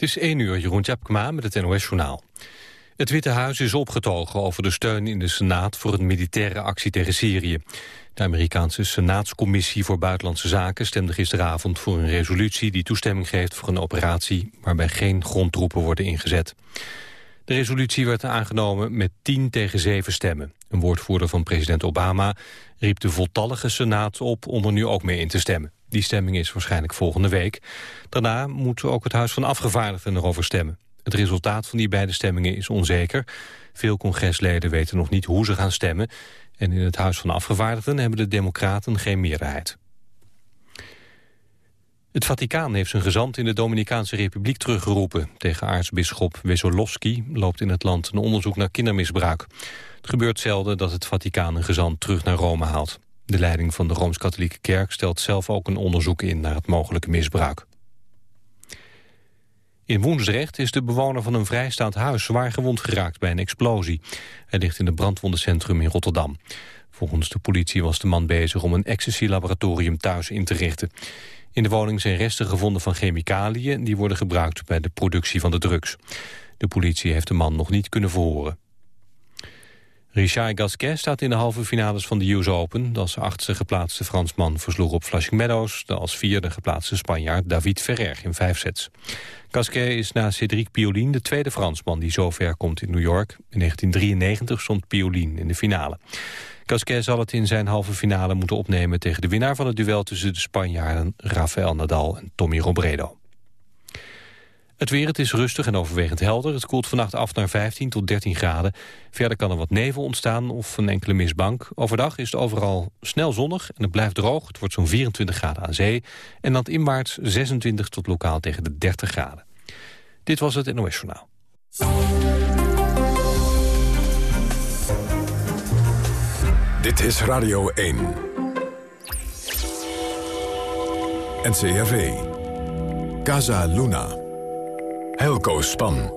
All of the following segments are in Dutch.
Het is 1 uur, Jeroen Tjepkema met het NOS-journaal. Het Witte Huis is opgetogen over de steun in de Senaat... voor een militaire actie tegen Syrië. De Amerikaanse Senaatscommissie voor Buitenlandse Zaken... stemde gisteravond voor een resolutie die toestemming geeft... voor een operatie waarbij geen grondtroepen worden ingezet. De resolutie werd aangenomen met 10 tegen 7 stemmen. Een woordvoerder van president Obama riep de voltallige Senaat op... om er nu ook mee in te stemmen. Die stemming is waarschijnlijk volgende week. Daarna moet ook het Huis van Afgevaardigden erover stemmen. Het resultaat van die beide stemmingen is onzeker. Veel congresleden weten nog niet hoe ze gaan stemmen. En in het Huis van Afgevaardigden hebben de democraten geen meerderheid. Het Vaticaan heeft zijn gezant in de Dominicaanse Republiek teruggeroepen. Tegen aartsbisschop Wesolowski loopt in het land een onderzoek naar kindermisbruik. Het gebeurt zelden dat het Vaticaan een gezant terug naar Rome haalt. De leiding van de Rooms-Katholieke Kerk stelt zelf ook een onderzoek in naar het mogelijke misbruik. In Woensdrecht is de bewoner van een vrijstaand huis zwaar gewond geraakt bij een explosie. Hij ligt in het brandwondencentrum in Rotterdam. Volgens de politie was de man bezig om een ecstasy-laboratorium thuis in te richten. In de woning zijn resten gevonden van chemicaliën... die worden gebruikt bij de productie van de drugs. De politie heeft de man nog niet kunnen verhoren. Richard Gasquet staat in de halve finales van de US Open. De als achtste geplaatste Fransman versloeg op Flushing Meadows... de als vierde geplaatste Spanjaard David Ferrer in vijf sets. Gasquet is na Cédric Piolin de tweede Fransman die zo ver komt in New York. In 1993 stond Piolin in de finale. Gasquet zal het in zijn halve finale moeten opnemen... tegen de winnaar van het duel tussen de Spanjaarden Rafael Nadal en Tommy Robredo. Het weer, het is rustig en overwegend helder. Het koelt vannacht af naar 15 tot 13 graden. Verder kan er wat nevel ontstaan of een enkele mistbank. Overdag is het overal snel zonnig en het blijft droog. Het wordt zo'n 24 graden aan zee. En dan in maart 26 tot lokaal tegen de 30 graden. Dit was het NOS Journaal. Dit is Radio 1. NCRV. Casa Luna. Helco Span.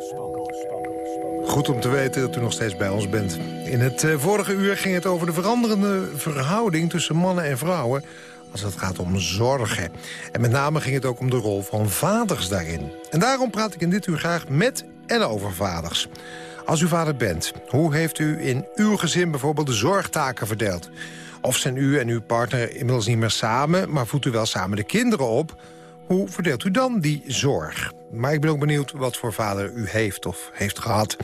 Goed om te weten dat u nog steeds bij ons bent. In het eh, vorige uur ging het over de veranderende verhouding tussen mannen en vrouwen als het gaat om zorgen. En met name ging het ook om de rol van vaders daarin. En daarom praat ik in dit uur graag met en over vaders. Als u vader bent, hoe heeft u in uw gezin bijvoorbeeld de zorgtaken verdeeld? Of zijn u en uw partner inmiddels niet meer samen... maar voedt u wel samen de kinderen op... Hoe verdeelt u dan die zorg? Maar ik ben ook benieuwd wat voor vader u heeft of heeft gehad.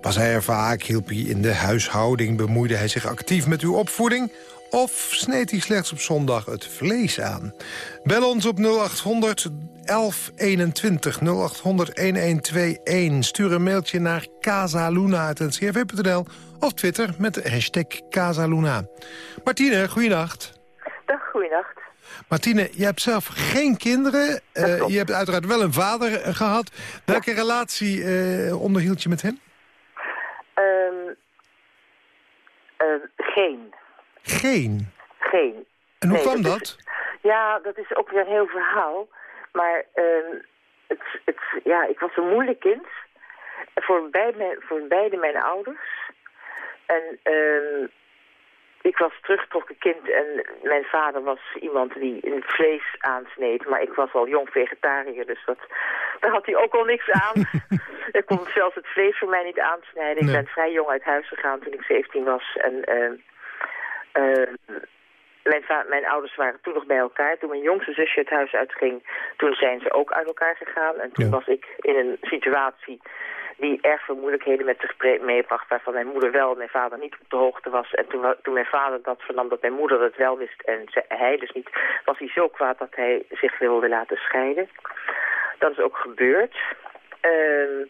Was hij er vaak? Hielp hij in de huishouding? Bemoeide hij zich actief met uw opvoeding? Of sneed hij slechts op zondag het vlees aan? Bel ons op 0800 1121 0800 1121. Stuur een mailtje naar casaluna.ncrv.nl of Twitter met de hashtag Casaluna. Martine, goeienacht. Dag, goeienacht. Martine, je hebt zelf geen kinderen. Uh, je hebt uiteraard wel een vader eh, gehad. Welke relatie uh, onderhield je met hem? Um, geen. Geen? Geen. En hoe kwam dat? ja, dat is ook weer een heel verhaal. Maar uh, het, het, ja, ik was een moeilijk kind. Voor beide, voor beide mijn ouders. En... Uh, ik was teruggetrokken kind en mijn vader was iemand die het vlees aansneed. Maar ik was al jong vegetariër, dus dat, daar had hij ook al niks aan. ik kon zelfs het vlees voor mij niet aansnijden. Ik ben vrij jong uit huis gegaan toen ik 17 was. En uh, uh, mijn, mijn, ouders waren toen nog bij elkaar. Toen mijn jongste zusje het huis uitging, toen zijn ze ook uit elkaar gegaan. En toen was ik in een situatie die erg veel moeilijkheden met zich meebracht... waarvan mijn moeder wel en mijn vader niet op de hoogte was. En toen, toen mijn vader dat vernam dat mijn moeder het wel wist en hij dus niet... was hij zo kwaad dat hij zich wilde laten scheiden. Dat is ook gebeurd. Uh,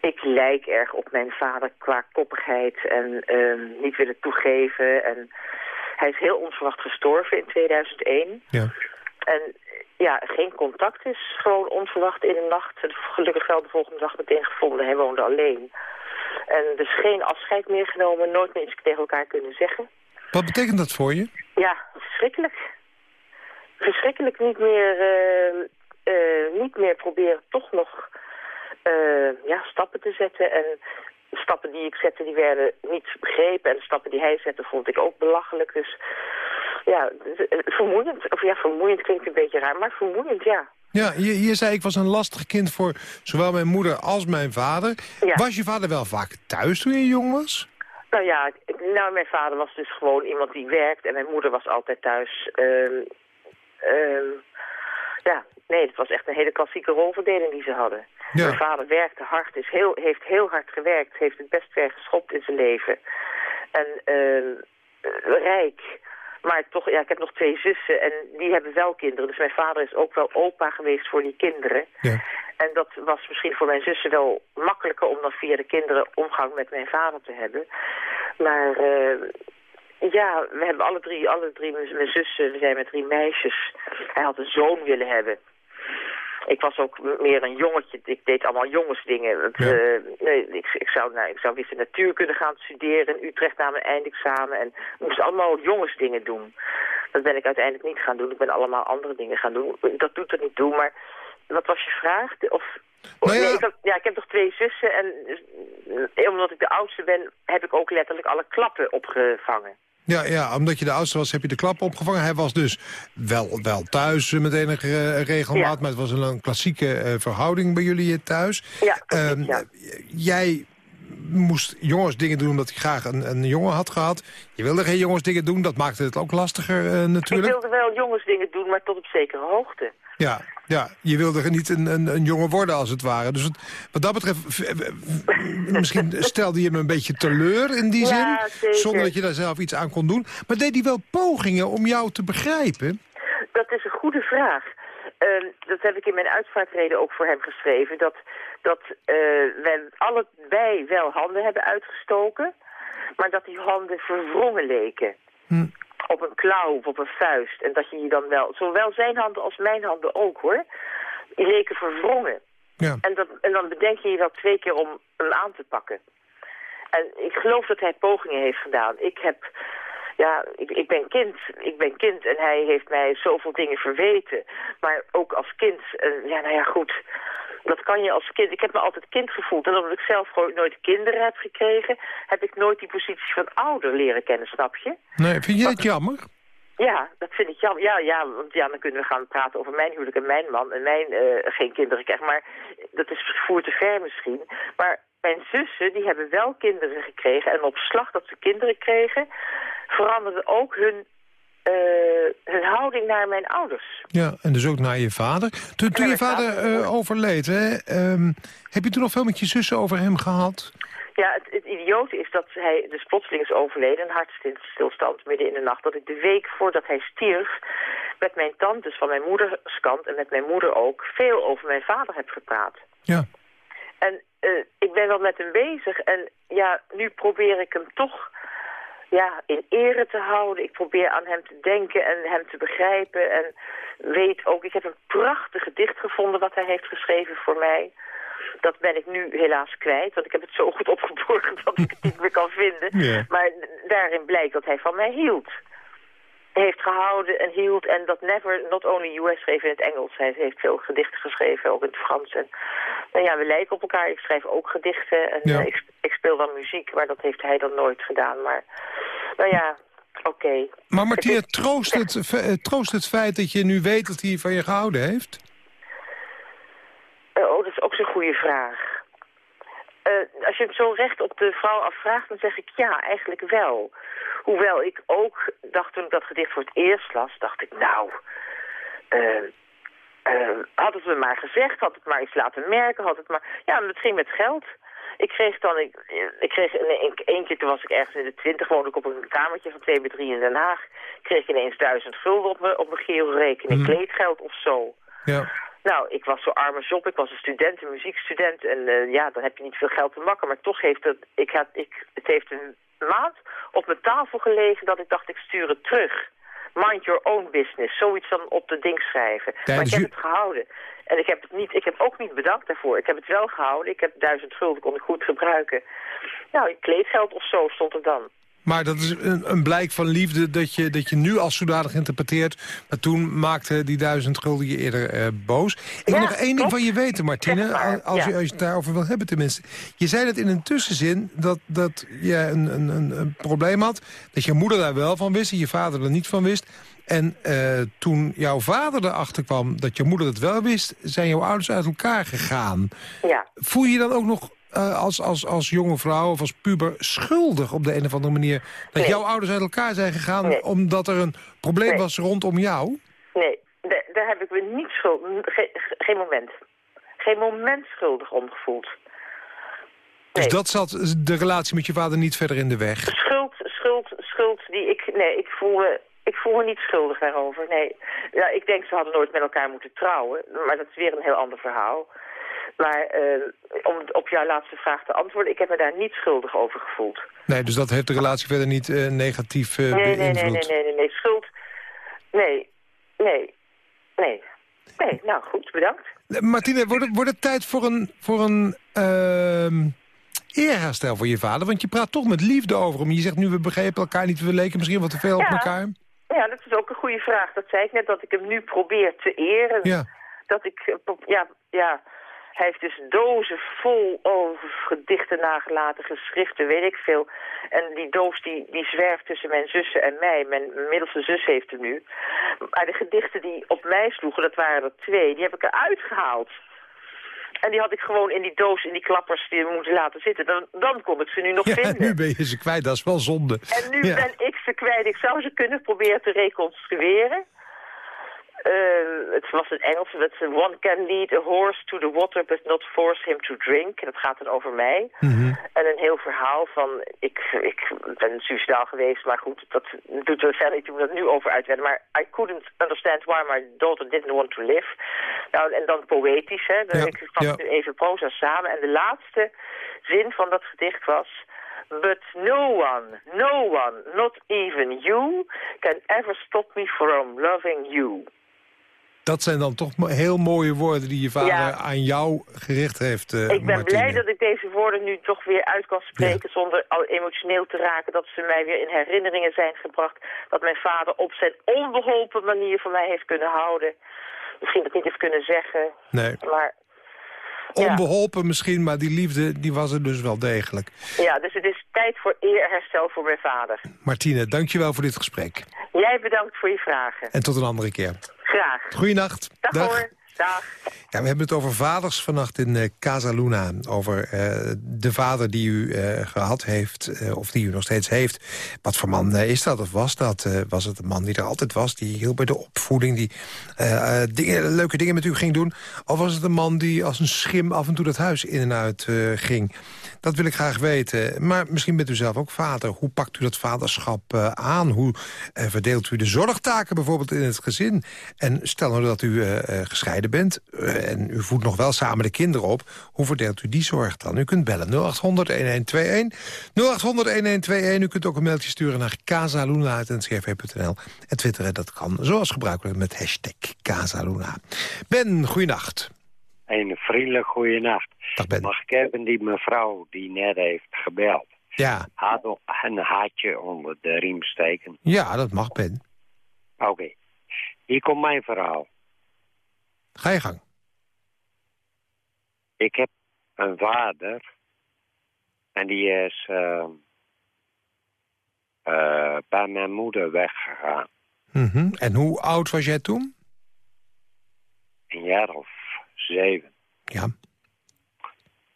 ik lijk erg op mijn vader qua koppigheid en uh, niet willen toegeven. En hij is heel onverwacht gestorven in 2001. Ja. En ja, geen contact is. Gewoon onverwacht in de nacht. Gelukkig wel de volgende dag meteen gevonden. Hij woonde alleen. En dus geen afscheid meer genomen. Nooit meer iets tegen elkaar kunnen zeggen. Wat betekent dat voor je? Ja, verschrikkelijk. Verschrikkelijk niet meer, uh, uh, niet meer proberen toch nog uh, ja, stappen te zetten. En stappen die ik zette, die werden niet begrepen. En de stappen die hij zette, vond ik ook belachelijk. Dus ja, vermoeiend. Of ja, vermoeiend klinkt een beetje raar, maar vermoeiend, ja. Ja, je, je zei ik was een lastig kind voor zowel mijn moeder als mijn vader. Ja. Was je vader wel vaak thuis toen je jong was? Nou ja, nou, mijn vader was dus gewoon iemand die werkt en mijn moeder was altijd thuis. Ehm, ehm, ja, nee, het was echt een hele klassieke rolverdeling die ze hadden. Ja. Mijn vader werkte hard, is heel, heeft heel hard gewerkt, heeft het best ver geschopt in zijn leven. En eh, rijk. Maar toch, ja, ik heb nog twee zussen en die hebben wel kinderen. Dus mijn vader is ook wel opa geweest voor die kinderen. Ja. En dat was misschien voor mijn zussen wel makkelijker om dan via de kinderen omgang met mijn vader te hebben. Maar eh, ja, we hebben alle drie, alle drie mijn, mijn zussen, we zijn met drie meisjes. Hij had een zoon willen hebben. Ik was ook meer een jongetje. Ik deed allemaal jongensdingen. Want, Ja. eh, nee, ik, ik, zou, nou, ik zou wist in natuurkunde gaan studeren in Utrecht na mijn eindexamen. En ik moest allemaal jongensdingen doen. Dat ben ik uiteindelijk niet gaan doen. Ik ben allemaal andere dingen gaan doen. Dat doet er niet toe. Maar wat was je vraag? Of, of- Nou ja. nee, ik, had- ja, ik heb nog twee zussen. En eh, omdat ik de oudste ben, heb ik ook letterlijk alle klappen opgevangen. Ja, ja, omdat je de oudste was, heb je de klap opgevangen. Hij was dus wel, wel thuis met enige eh, regelmaat... Ja. maar het was een, een klassieke eh, verhouding bij jullie eh, thuis. Ja, Ehm, ja. Jij moest jongens dingen doen omdat je graag een, een jongen had gehad. Je wilde geen jongens dingen doen, dat maakte het ook lastiger eh, Ik natuurlijk. wilde wel jongensdingen doen, maar tot op zekere hoogte. Ja, ja, je wilde niet een, een, een jongen worden als het ware. Dus wat, wat dat betreft, misschien stelde je hem een beetje teleur in die zin. Zonder dat je daar zelf iets aan kon doen. Maar deed hij wel pogingen om jou te begrijpen? Dat is een goede vraag. Ehm, dat heb ik in mijn uitvaartreden ook voor hem geschreven. Dat, dat eh, wij allebei wel handen hebben uitgestoken. Maar dat die handen verwrongen leken. Hm. Op een klauw of op een vuist. En dat je je dan wel... Zowel zijn handen als mijn handen ook hoor. Die leken verwrongen. Ja. En, dat, en dan bedenk je je wel twee keer om hem aan te pakken. En ik geloof dat hij pogingen heeft gedaan. Ik heb, ja, ik, ik ben kind. Ik ben kind en hij heeft mij zoveel dingen verweten. Maar ook als kind, eh, ja, nou ja, goed. Dat kan je als kind. Ik heb me altijd kind gevoeld. En omdat ik zelf gewoon nooit kinderen heb gekregen, heb ik nooit die positie van ouder leren kennen, snap je? Nee, vind je het jammer? Ja, dat vind ik jammer. Ja, ja, want ja, dan kunnen we gaan praten over mijn huwelijk en mijn man en mijn eh, geen kinderen krijgen. Maar dat is voer te ver misschien. Maar mijn zussen, die hebben wel kinderen gekregen. En op slag dat ze kinderen kregen, veranderde ook hun, hun houding naar mijn ouders. Ja, en dus ook naar je vader. Toen, je vader eh, overleed, hè, ehm, heb je toen nog veel met je zussen over hem gehad? Ja, het, het idiote is dat hij dus plotseling is overleden, een hartstilstand midden in de nacht. Dat ik de week voordat hij stierf met mijn tantes van mijn moederskant en met mijn moeder ook veel over mijn vader heb gepraat. Ja. En eh, ik ben wel met hem bezig en ja, nu probeer ik hem toch ja, in ere te houden. Ik probeer aan hem te denken en hem te begrijpen. En weet ook, ik heb een prachtig gedicht gevonden wat hij heeft geschreven voor mij. Dat ben ik nu helaas kwijt, want ik heb het zo goed opgeborgen dat ik het niet meer kan vinden. Ja. Maar daarin blijkt dat hij van mij hield. Heeft gehouden en hield en dat never, not only US schreef in het Engels. Hij heeft veel gedichten geschreven, ook in het Frans. En, nou ja, we lijken op elkaar. Ik schrijf ook gedichten en Ja. eh, ik, ik speel dan muziek, maar dat heeft hij dan nooit gedaan. Maar, nou ja, oké. Maar Het is- troost het, eh, troost het feit dat je nu weet dat hij van je gehouden heeft? Eh, oh, dat is ook zo'n goede vraag. Eh, als je het zo recht op de vrouw afvraagt, dan zeg ik ja, eigenlijk wel. Hoewel ik ook dacht toen ik dat gedicht voor het eerst las, dacht ik nou... eh, eh, had het me maar gezegd, had het maar iets laten merken, had het maar... Ja, het ging met geld. Ik kreeg dan, ik, ik kreeg in één keer, toen was ik ergens in de twintig, woonde ik op een kamertje van 2 bij 3 in Den Haag. Kreeg ik ineens duizend gulden op mijn, op mijn Hmm. kleedgeld of zo. Ja. Nou, ik was zo arme job. Ik was een student, een muziekstudent. En eh, ja, dan heb je niet veel geld te makken. Maar toch heeft het, ik had, ik, het heeft een maand op mijn tafel gelegen dat ik dacht, ik stuur het terug. Mind your own business. Zoiets dan op de ding schrijven. maar ik heb het gehouden. En ik heb, het niet, ik heb ook niet bedankt daarvoor. Ik heb het wel gehouden. Ik heb duizend gulden, kon ik goed gebruiken. Nou, kleedgeld of zo stond er dan. Maar dat is een, een blijk van liefde dat je, dat je nu als zodanig interpreteert. Maar toen maakte die duizend gulden je eerder eh, boos. Ik wil nog één ding van je weten, Martine. Maar, als, je, als je het daarover wil hebben tenminste. Je zei dat in een tussenzin dat, dat je een, een, een, een probleem had. Dat je moeder daar wel van wist en je vader er niet van wist. En eh, toen jouw vader erachter kwam dat je moeder het wel wist... zijn jouw ouders uit elkaar gegaan. Ja. Voel je je dan ook nog eh, als, als, als jonge vrouw of als puber schuldig op de een of andere manier... dat Nee. jouw ouders uit elkaar zijn gegaan Nee. omdat er een probleem Nee. was rondom jou? Nee, da- daar heb ik me niet schuldig... Ge- ge- geen moment. Geen moment schuldig om gevoeld. Dus dat zat de relatie met je vader niet verder in de weg? Schuld, schuld, schuld die ik... Nee, ik voel me, ik voel me niet schuldig daarover. Nee. Ja, ik denk ze hadden nooit met elkaar moeten trouwen. Maar dat is weer een heel ander verhaal. Maar eh, om op jouw laatste vraag te antwoorden... ik heb me daar niet schuldig over gevoeld. Nee, dus dat heeft de relatie verder niet eh, negatief eh, Nee, nee, beïnvloed? nee, nee, nee, nee, nee. Schuld... Nee, nee, nee. Nee, nou goed, bedankt. Martine, wordt het, wordt het tijd voor een, voor een ehm, eerherstel voor je vader? Want je praat toch met liefde over hem. Je zegt nu, we begrepen elkaar niet, we leken misschien wat te veel op elkaar. Ja, dat is ook een goede vraag. Dat zei ik net, dat ik hem nu probeer te eren. Ja. Dat ik, ja, ja, hij heeft dus dozen vol over gedichten nagelaten, geschriften, weet ik veel. En die doos die, die zwerft tussen mijn zussen en mij. Mijn middelste zus heeft hem nu. Maar de gedichten die op mij sloegen, dat waren er twee, die heb ik eruit gehaald. En die had ik gewoon in die doos, in die klappers, die moeten laten zitten. Dan, dan kon ik ze nu nog Ja, vinden. nu ben je ze kwijt, dat is wel zonde. En nu Ja. ben ik ze kwijt. Ik zou ze kunnen proberen te reconstrueren. Eh, het was een Engels. Dat One can lead a horse to the water, but not force him to drink. En dat gaat dan over mij. Mhm. En een heel verhaal van... Ik, ik ben suicidaal geweest, maar goed, dat doet er verder niet om dat nu over uitweiden. Maar I couldn't understand why my daughter didn't want to live. Nou, en dan poëtisch, hè. Dan Ja, Ik vat ja. nu even proza samen. En de laatste zin van dat gedicht was... But no one, no one, not even you, can ever stop me from loving you. Dat zijn dan toch heel mooie woorden die je vader Ja. aan jou gericht heeft, eh ik ben Martine. blij dat ik deze woorden nu toch weer uit kan spreken... zonder al emotioneel te raken. Dat ze mij weer in herinneringen zijn gebracht. Dat mijn vader op zijn onbeholpen manier van mij heeft kunnen houden. Misschien dat ik niet heeft kunnen zeggen. Nee, Maar ja. onbeholpen misschien, maar die liefde die was er dus wel degelijk. ja, dus het is tijd voor eerherstel voor mijn vader. Martine, dankjewel voor dit gesprek. Jij bedankt voor je vragen. En tot een andere keer. Graag. Goeienacht. Dag, hoor. Ja, we hebben het over vaders vannacht in eh Casa Luna. Over eh, de vader die u eh, gehad heeft, of die u nog steeds heeft. Wat voor man is dat of was dat? Was het een man die er altijd was, die hielp bij de opvoeding... die leuke dingen met u ging doen? Of was het een man die als een schim af en toe dat huis in en uit ging? Dat wil ik graag weten. Maar misschien bent u zelf ook vader. Hoe pakt u dat vaderschap aan? Hoe verdeelt u de zorgtaken bijvoorbeeld in het gezin? En stel nou dat u eh, bent eh, en u voedt nog wel samen de kinderen op. Hoe verdeelt u die zorg dan? U kunt bellen 0800-1121. 0800-1121. U kunt ook een mailtje sturen naar casaluna.ncrv.nl. En twitteren, dat kan zoals gebruikelijk met hashtag Casaluna. Ben, goeienacht. Een vriendelijk goede nacht. Dag Ben. Mag ik even die mevrouw die net heeft gebeld... Ja, had een haatje onder de riem steken? ja, dat mag Ben. Oké. Hier komt mijn verhaal. Ga je gang. Ik heb een vader... en die is eh, eh, bij mijn moeder weggegaan. Mhm. En hoe oud was jij toen? Een jaar of zeven. Ja.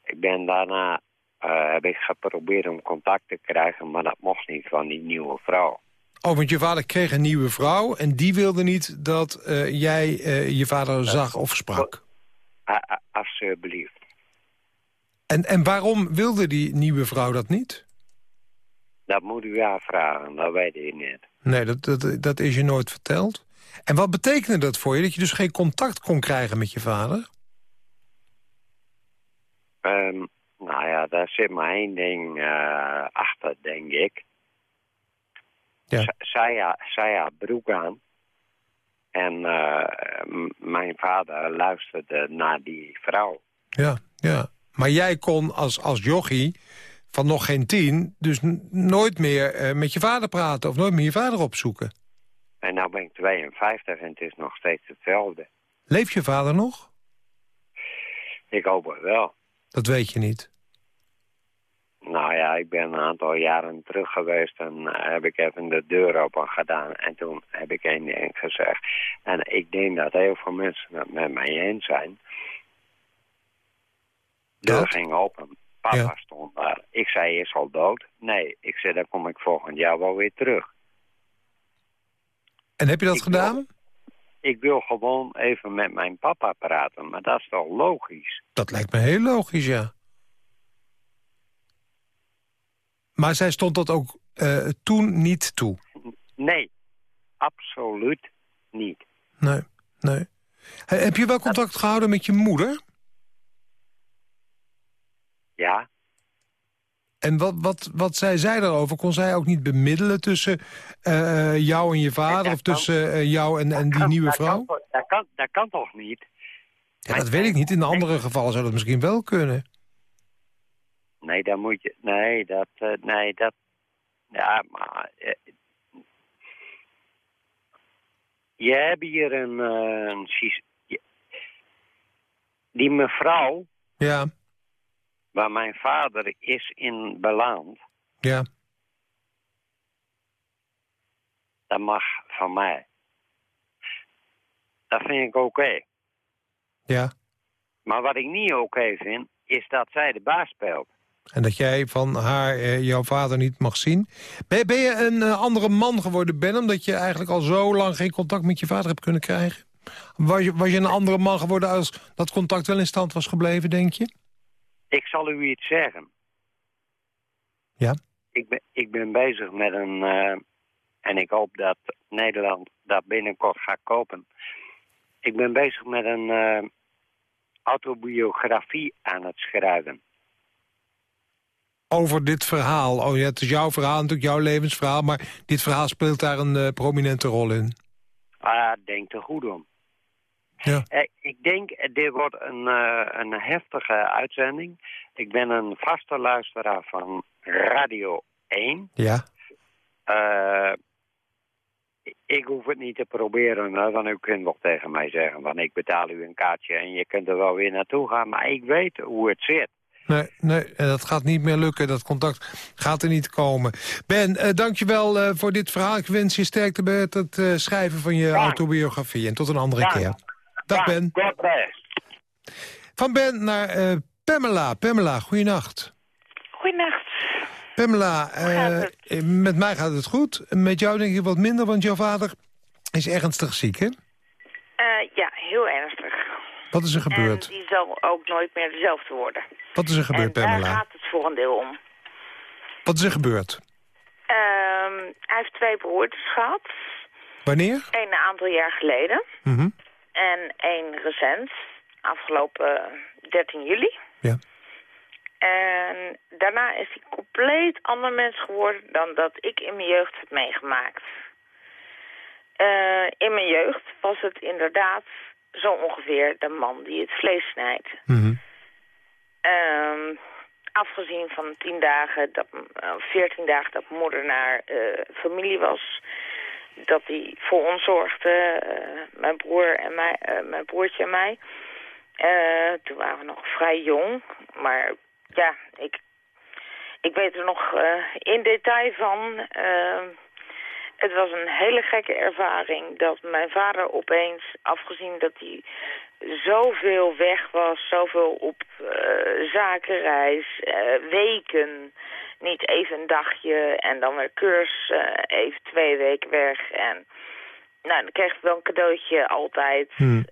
Ik ben daarna... eh, heb ik geprobeerd om contact te krijgen... maar dat mocht niet van die nieuwe vrouw. Oh, want je vader kreeg een nieuwe vrouw... en die wilde niet dat eh, jij eh, je vader zag of sprak. Alsjeblieft. En, en waarom wilde die nieuwe vrouw dat niet? Dat moet u haar vragen, dat weet ik niet. Nee, dat, dat, dat is je nooit verteld. En wat betekende dat voor je? Dat je dus geen contact kon krijgen met je vader? Ehm, nou ja, daar zit maar één ding eh, achter, denk ik. Ja. Zij had broek aan. En eh, mijn vader luisterde naar die vrouw. Ja, ja. Maar jij kon als, als jochie van nog geen tien... dus nooit meer eh, met je vader praten of nooit meer je vader opzoeken. En nu ben ik 52 en het is nog steeds hetzelfde. Leeft je vader nog? Ik hoop het wel. Dat weet je niet. Nou ja, ik ben een aantal jaren terug geweest en eh, heb ik even de deur open gedaan. En toen heb ik één ding gezegd. En ik denk dat heel veel mensen het met mij eens zijn. De deur Dat? ging open. Papa Ja. stond daar. Ik zei, is al dood? Nee, ik zei, dan kom ik volgend jaar wel weer terug. En heb je dat Ik gedaan? Ik wil gewoon even met mijn papa praten, maar dat is toch logisch? Dat lijkt me heel logisch, ja. Maar zij stond dat ook eh, toen niet toe? Nee, absoluut niet. Nee, nee. He- Heb je wel contact gehouden met je moeder? Ja, En wat, wat, wat zei zij daarover? Kon zij ook niet bemiddelen tussen eh, jou en je vader... of kan- tussen eh, jou en, en die kan- nieuwe dat vrouw? Kan, dat, kan, dat kan toch niet? Ja, dat weet ik niet. In andere gevallen zou dat misschien wel kunnen. Nee, dan moet je... Nee, dat... eh, nee, dat... Ja, maar... eh, je hebt hier een... eh, een die mevrouw, Ja, waar mijn vader is in beland... ja. dat mag van mij. Dat vind ik oké. Ja. Maar wat ik niet oké vind, is dat zij de baas speelt. En dat jij van haar eh, jouw vader niet mag zien. Ben, ben je een eh, andere man geworden, Ben... omdat je eigenlijk al zo lang geen contact met je vader hebt kunnen krijgen? Was je, was je een andere man geworden als dat contact wel in stand was gebleven, denk je? Ik zal u iets zeggen. Ja? Ik ben, ik ben bezig met een... eh, en ik hoop dat Nederland dat binnenkort gaat kopen. Ik ben bezig met een autobiografie aan het schrijven. Over dit verhaal. Oh ja, het is jouw verhaal, natuurlijk jouw levensverhaal... maar dit verhaal speelt daar een eh, prominente rol in. Ah, denk er goed om. Ja. Eh, ik denk, eh, dit wordt een, een heftige uitzending. Ik ben een vaste luisteraar van Radio 1. Ja? Ik hoef het niet te proberen, hè, want u kunt nog tegen mij zeggen... van ik betaal u een kaartje en je kunt er wel weer naartoe gaan. Maar ik weet hoe het zit. Nee, nee, eh, dat gaat niet meer lukken. Dat contact gaat er niet komen. Ben, eh, dankjewel eh, voor dit verhaal. Ik wens je sterkte bij het eh, schrijven van je Dank. autobiografie. En tot een andere Dank. keer. Dag Ben. Van Ben naar eh, Pamela. Pamela, goeienacht. Goedenacht. Pamela, met mij gaat het goed. Met jou denk ik wat minder, want jouw vader is ernstig ziek, hè? Eh, ja, heel ernstig. Wat is er gebeurd? En die zal ook nooit meer dezelfde worden. Wat is er gebeurd, en daar Pamela? gaat het voor een deel om. Wat is er gebeurd? Ehm, hij heeft twee broertjes gehad. Wanneer? Eén een aantal jaar geleden. Mhm. En één recent. Afgelopen 13 juli. Ja. En daarna is hij compleet ander mens geworden dan dat ik in mijn jeugd heb meegemaakt. Eh, in mijn jeugd was het inderdaad zo ongeveer de man die het vlees snijdt. Ehm, afgezien van tien dagen, dat, eh, veertien dagen dat moeder naar eh, familie was. Dat hij voor ons zorgde, eh, mijn broer en mij, mijn broertje en mij. Toen waren we nog vrij jong. Maar ja, ik, ik weet er nog in detail van. Het was een hele gekke ervaring dat mijn vader opeens, afgezien dat hij zoveel weg was, zoveel op eh, zakenreis, eh, weken, niet even een dagje en dan weer kurs, eh, even twee weken weg. En nou, dan kreeg ik wel een cadeautje altijd, Hmm.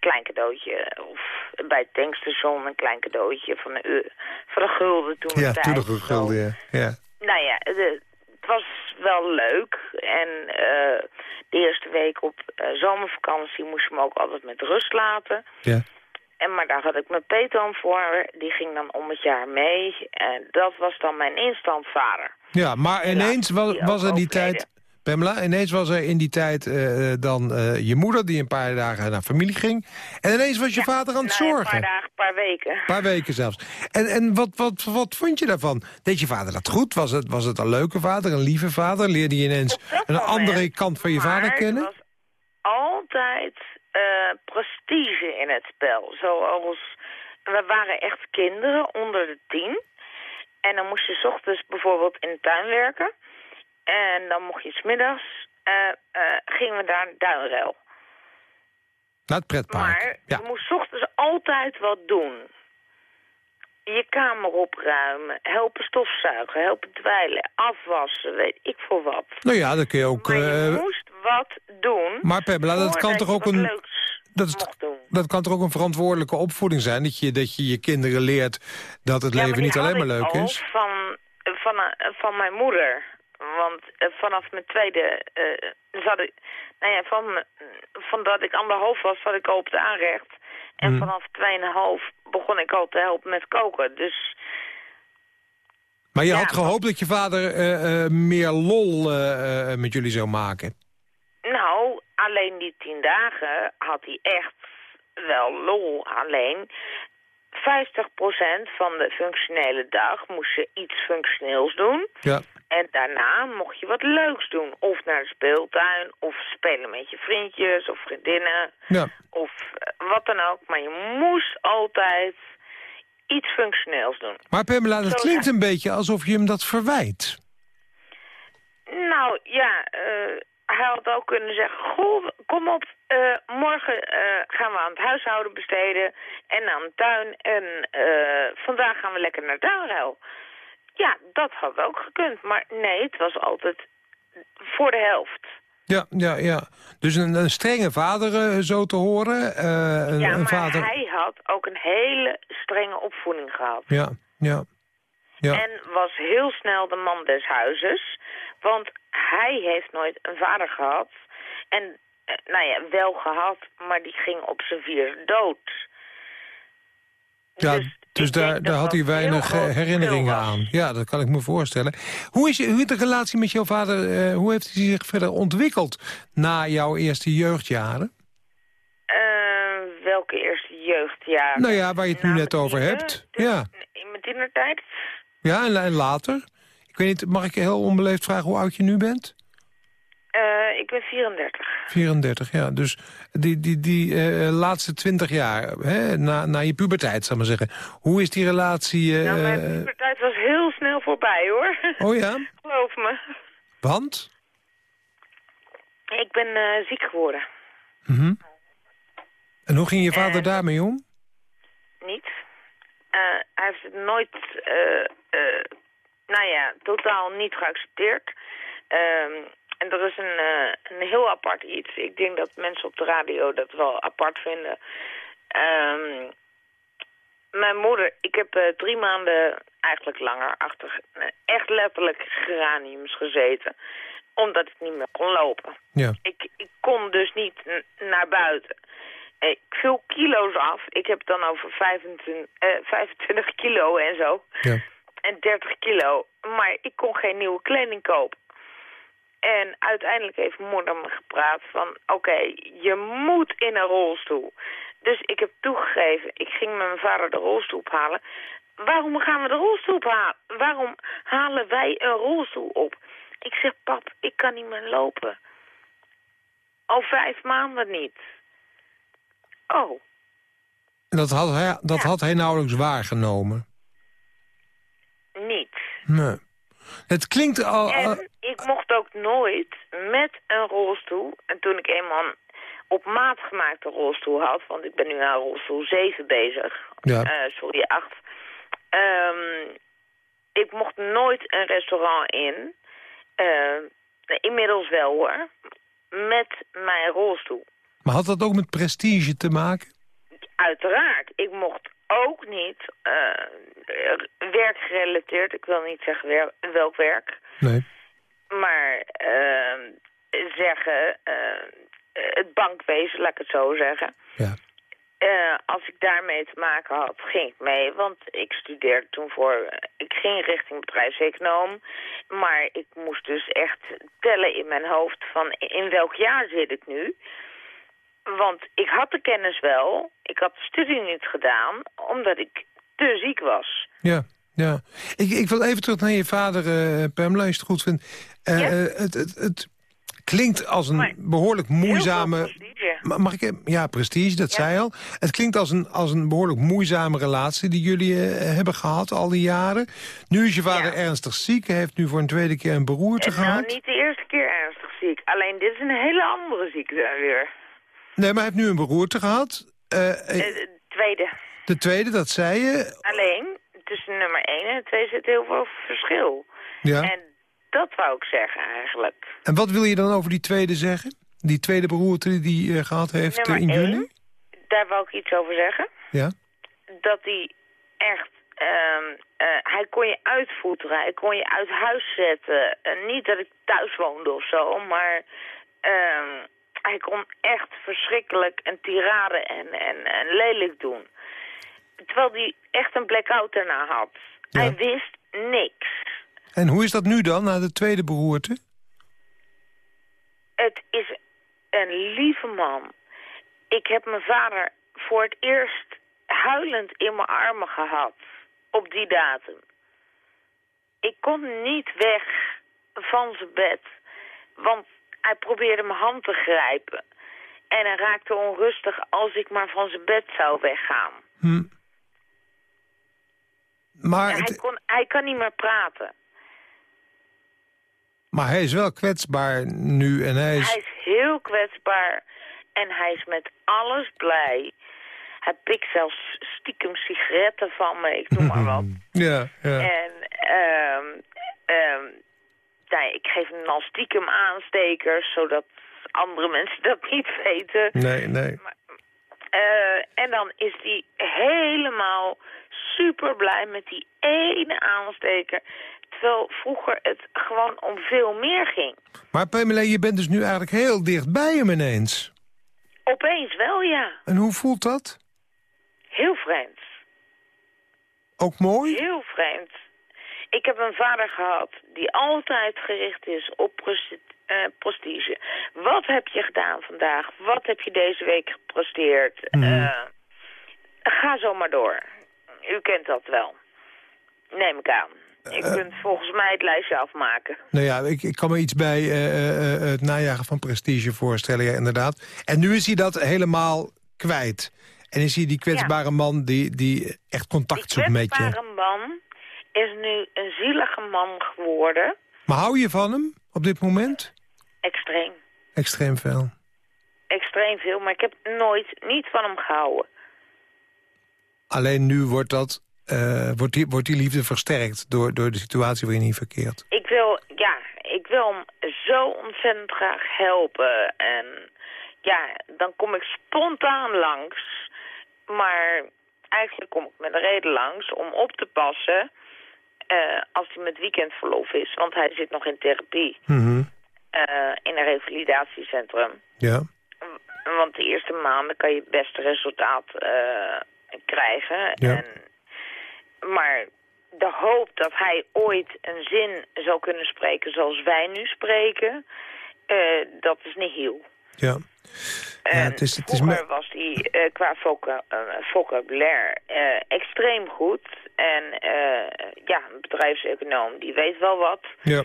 klein cadeautje. Of bij het tankstation een klein cadeautje van een, uur, van een gulden toen. Ja, de tijd. tuurlijk een gulden, ja. ja. Nou ja, de- was wel leuk. En eh, de eerste week op eh, zomervakantie moest je me ook altijd met rust laten. ja. En, maar daar had ik mijn peetoom voor. Die ging dan om het jaar mee. En dat was dan mijn instandvader. Ja, maar ineens was, was er die tijd... Pamela, ineens was er in die tijd eh, dan eh, je moeder... die een paar dagen naar familie ging. En ineens was je vader aan het Nou, zorgen. Een paar dagen, een paar weken. Een paar weken zelfs. En, en wat, wat, wat vond je daarvan? Deed je vader dat goed? Was het, was het een leuke vader, een lieve vader? Leerde je ineens een moment, andere kant van je vader kennen? er was altijd eh, prestige in het spel. Zoals, we waren echt kinderen onder de tien. En dan moest je ochtends bijvoorbeeld in de tuin werken. En dan mocht je smiddags, eh gingen we daar duinruil. Naar het pretpark. Maar ja. je moest 's ochtends altijd wat doen. Je kamer opruimen, helpen stofzuigen, helpen dweilen, afwassen, weet ik veel wat. Nou ja, dan kun je ook... Maar je eh, moest wat doen. maar Pamela, dat kan toch ook een... Dat, is, dat kan toch ook een verantwoordelijke opvoeding zijn? Dat je dat je, je kinderen leert dat het Ja, leven niet alleen maar leuk is? Van, van, van mijn moeder. Want eh, vanaf mijn tweede... eh zat ik, nou ja, van, van dat ik anderhalf was, zat ik al op het aanrecht. En Hmm. vanaf tweeënhalf begon ik al te helpen met koken. Dus Maar je Ja, had gehoopt dat je vader eh, meer lol met jullie zou maken. nou, alleen die tien dagen had hij echt wel lol. Alleen 50% van de functionele dag moest je iets functioneels doen. Ja. En daarna mocht je wat leuks doen. Of naar de speeltuin, of spelen met je vriendjes of vriendinnen. ja. Of eh, wat dan ook. Maar je moest altijd iets functioneels doen. Maar Pamela, dat Zo, klinkt een beetje alsof je hem dat verwijt. Nou ja, eh, hij had ook kunnen zeggen... Goh, kom op, eh, morgen gaan we aan het huishouden besteden... en aan de tuin. En eh, vandaag gaan we lekker naar Duinruil. Ja, dat had ook gekund. Maar nee, het was altijd voor de helft. Ja, ja, ja. Dus een, een strenge vader, eh, zo te horen. eh, een, Ja, een maar vader... hij had ook een hele strenge opvoeding gehad. Ja, ja. Ja. En was heel snel de man des huizes. Want hij heeft nooit een vader gehad. En, eh, nou ja, wel gehad, maar die ging op zijn vier dood. Ja, dus ik daar, daar had hij weinig eh, herinneringen aan. Ja, dat kan ik me voorstellen. Hoe is, je, hoe is de relatie met jouw vader, eh, hoe heeft hij zich verder ontwikkeld na jouw eerste jeugdjaren? Eh, welke eerste jeugdjaren? Nou ja, waar je het nu net over hebt. dus Ja. In mijn tienertijd? Ja, en, en later? Ik weet niet, mag ik heel onbeleefd vragen hoe oud je nu bent? Eh, ik ben 34. 34, ja. Dus die, die, die eh, laatste 20 jaar, hè, na, na je puberteit, zal ik maar zeggen. Hoe is die relatie... eh, nou, mijn puberteit was heel snel voorbij, hoor. oh ja? Geloof me. Want? Ik ben ziek geworden. Mhm. En hoe ging je vader daarmee om? Niet. Hij heeft het nooit, nou ja, totaal niet geaccepteerd. En er is een, eh, een heel apart iets. Ik denk dat mensen op de radio dat wel apart vinden. Ehm, mijn moeder, ik heb eh, drie maanden, eigenlijk langer, achter eh, echt letterlijk geraniums gezeten. Omdat ik niet meer kon lopen. Ja. Ik, ik kon dus niet naar buiten. Ik viel kilo's af. Ik heb het dan over 25, eh, 25 kilo en zo. Ja. En 30 kilo. Maar ik kon geen nieuwe kleding kopen. En uiteindelijk heeft moeder me gepraat van... Oké, je moet in een rolstoel. Dus ik heb toegegeven. Ik ging met mijn vader de rolstoel ophalen. Waarom gaan we de rolstoel ophalen? Waarom halen wij een rolstoel op? Ik zeg, pap, ik kan niet meer lopen. Al vijf maanden niet. Oh, Dat had hij, dat Ja. had hij nauwelijks waargenomen. niet. Nee. Het klinkt al... En ik mocht ook nooit met een rolstoel... en toen ik eenmaal een op maat gemaakte rolstoel had... want ik ben nu aan rolstoel 7 bezig. Ja. Eh, sorry, 8. Ehm, ik mocht nooit een restaurant in. Eh, inmiddels wel hoor. Met mijn rolstoel. maar had dat ook met prestige te maken? Uiteraard. Ik mocht ook niet eh, werkgerelateerd, ik wil niet zeggen wer- welk werk, Nee. maar eh, zeggen, eh, het bankwezen, laat ik het zo zeggen. Ja. Eh, als ik daarmee te maken had, ging ik mee, want ik studeerde toen voor, ik ging richting bedrijfseconoom, maar ik moest dus echt tellen in mijn hoofd van in welk jaar zit ik nu. Want ik had de kennis wel, ik had de studie niet gedaan, omdat ik te ziek was. Ja, ja. Ik, ik wil even terug naar je vader, eh Pamela, als je het goed vindt. Eh, Ja. eh, het, het, het klinkt als een behoorlijk moeizame... Mag ik... Ja, prestige, dat Ja. zei je al. Het klinkt als een, als een behoorlijk moeizame relatie die jullie hebben gehad al die jaren. Nu is je vader Ja. ernstig ziek. Heeft nu voor een tweede keer een beroerte Eh, gehad. Nou, niet de eerste keer ernstig ziek. Alleen dit is een hele andere ziekte weer. Nee, maar hij heeft nu een beroerte gehad. Eh, eh, Eh, de tweede. de tweede, dat zei je. Alleen, tussen nummer 1 en 2 zit heel veel verschil. Ja. En dat wou ik zeggen eigenlijk. En wat wil je dan over die tweede zeggen? Die tweede beroerte die hij gehad heeft eh, in één. juli? Daar wou ik iets over zeggen. Ja. Dat hij echt... ehm, eh, hij kon je uitvoeteren, hij kon je uit huis zetten. Eh, niet dat ik thuis woonde of zo, maar... hij kon echt verschrikkelijk een tirade en, en, en lelijk doen. Terwijl hij echt een blackout daarna had. Ja. Hij wist niks. En hoe is dat nu dan, na de tweede beroerte? Het is een lieve man. Ik heb mijn vader voor het eerst huilend in mijn armen gehad. Op die datum. Ik kon niet weg van zijn bed. Want hij probeerde mijn hand te grijpen. En hij raakte onrustig als ik maar van zijn bed zou weggaan. Hm. Maar, hij, het- kon, hij kan niet meer praten. maar hij is wel kwetsbaar nu en hij is... Hij is heel kwetsbaar en hij is met alles blij. Hij pikt zelfs stiekem sigaretten van me, ik noem maar wat. Ja, ja. En ehm ik geef hem dan stiekem aanstekers, zodat andere mensen dat niet weten. Nee, nee. Eh, en dan is hij helemaal super blij met die ene aansteker. Terwijl vroeger het gewoon om veel meer ging. Maar Pamela, je bent dus nu eigenlijk heel dicht bij hem ineens. Opeens wel, ja. En hoe voelt dat? Heel vreemd. Ook mooi? Heel vreemd. Ik heb een vader gehad die altijd gericht is op eh, prestige. Wat heb je gedaan vandaag? Wat heb je deze week gepresteerd? Eh, ga zo maar door. U kent dat wel. Neem ik aan. Je kunt volgens mij het lijstje afmaken. Nou ja, ik, ik kan me iets bij eh, eh, eh, het najagen van prestige voorstellen, ja, inderdaad. En nu is hij dat helemaal kwijt. En is hij die kwetsbare man die, die echt contact Die zoekt met je. kwetsbare man is nu een zielige man geworden. Maar hou je van hem op dit moment? Extreem. Extreem veel. Extreem veel, maar ik heb nooit niet van hem gehouden. Alleen nu wordt, dat, eh, wordt, die, wordt die liefde versterkt door, door de situatie waarin hij verkeert. Ik wil, ja, ik wil hem zo ontzettend graag helpen. En ja, dan kom ik spontaan langs. Maar eigenlijk kom ik met een reden langs om op te passen... eh, als hij met weekendverlof is. Want hij zit nog in therapie Mhm. eh, in een revalidatiecentrum. Ja. Want de eerste maanden kan je het beste resultaat eh, krijgen. Ja. En, maar de hoop dat hij ooit een zin zou kunnen spreken zoals wij nu spreken, dat is nihil. Ja. Ja, En het is, het is vroeger was hij qua voca vocabulaire extreem goed. En eh, ja, een bedrijfseconoom, die weet wel wat. ja.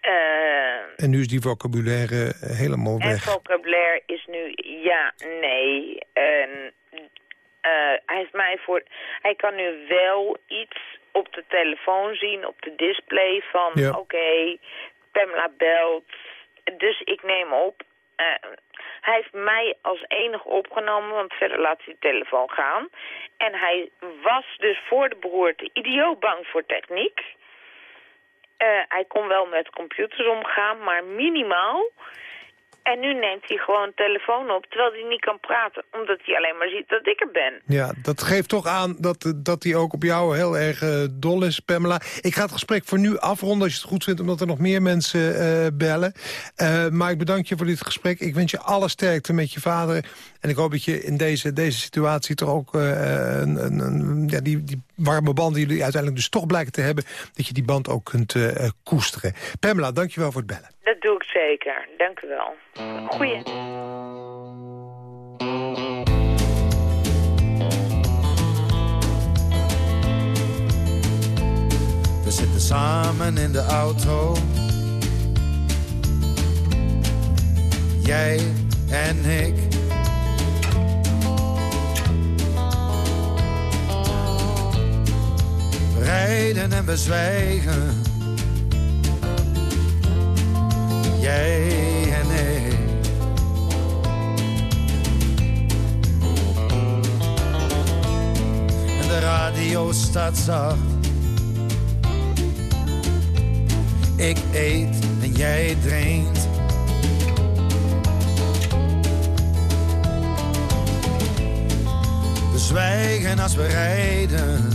Eh, En nu is die vocabulaire helemaal En weg. vocabulaire is nu ja, nee. En eh, hij heeft mij voor. Hij kan nu wel iets op de telefoon zien, op de display van Ja. oké, Pamela belt. Dus ik neem op. Eh, hij heeft mij als enige opgenomen, want verder laat hij de telefoon gaan. En hij was dus voor de beroerte idioot bang voor techniek. Eh, hij kon wel met computers omgaan, maar minimaal. En nu neemt hij gewoon telefoon op, terwijl hij niet kan praten. Omdat hij alleen maar ziet dat ik er ben. Ja, dat geeft toch aan dat, dat hij ook op jou heel erg eh, dol is, Pamela. Ik ga het gesprek voor nu afronden als je het goed vindt... omdat er nog meer mensen eh, bellen. Eh, maar ik bedank je voor dit gesprek. Ik wens je alle sterkte met je vader. En ik hoop dat je in deze, deze situatie toch ook... een, een, een- ja, die, die warme band die jullie uiteindelijk dus toch blijken te hebben... dat je die band ook kunt koesteren. Pamela, dank je wel voor het bellen. Dat doe ik zeker. Dank u wel. We zitten samen in de auto. jij en ik. rijden en bezwijgen. Jij en ik. En de radio staat zacht. Ik eet en jij drinkt. We zwijgen als we rijden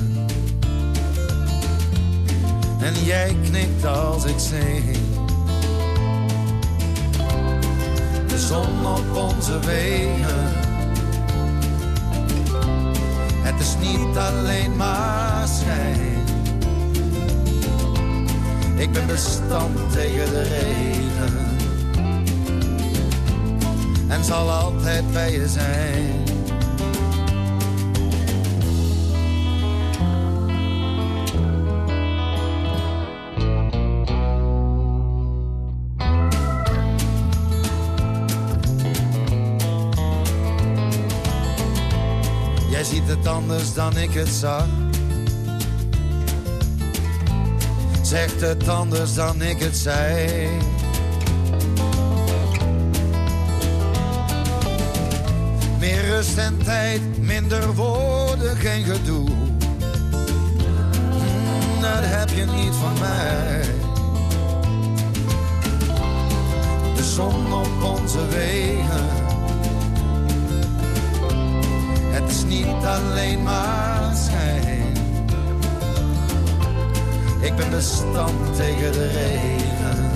en jij knikt als ik zing. De zon op onze wegen. Het is niet alleen maar schijn. Ik ben bestand tegen de regen. En zal altijd bij je zijn. Het anders dan ik het zag. Zegt het anders dan ik het zei. Meer rust en tijd, minder woorden, geen gedoe. Hmm, dat heb je niet van mij. De zon op onze wegen het is niet alleen maar schijn. Ik ben bestand tegen de regen.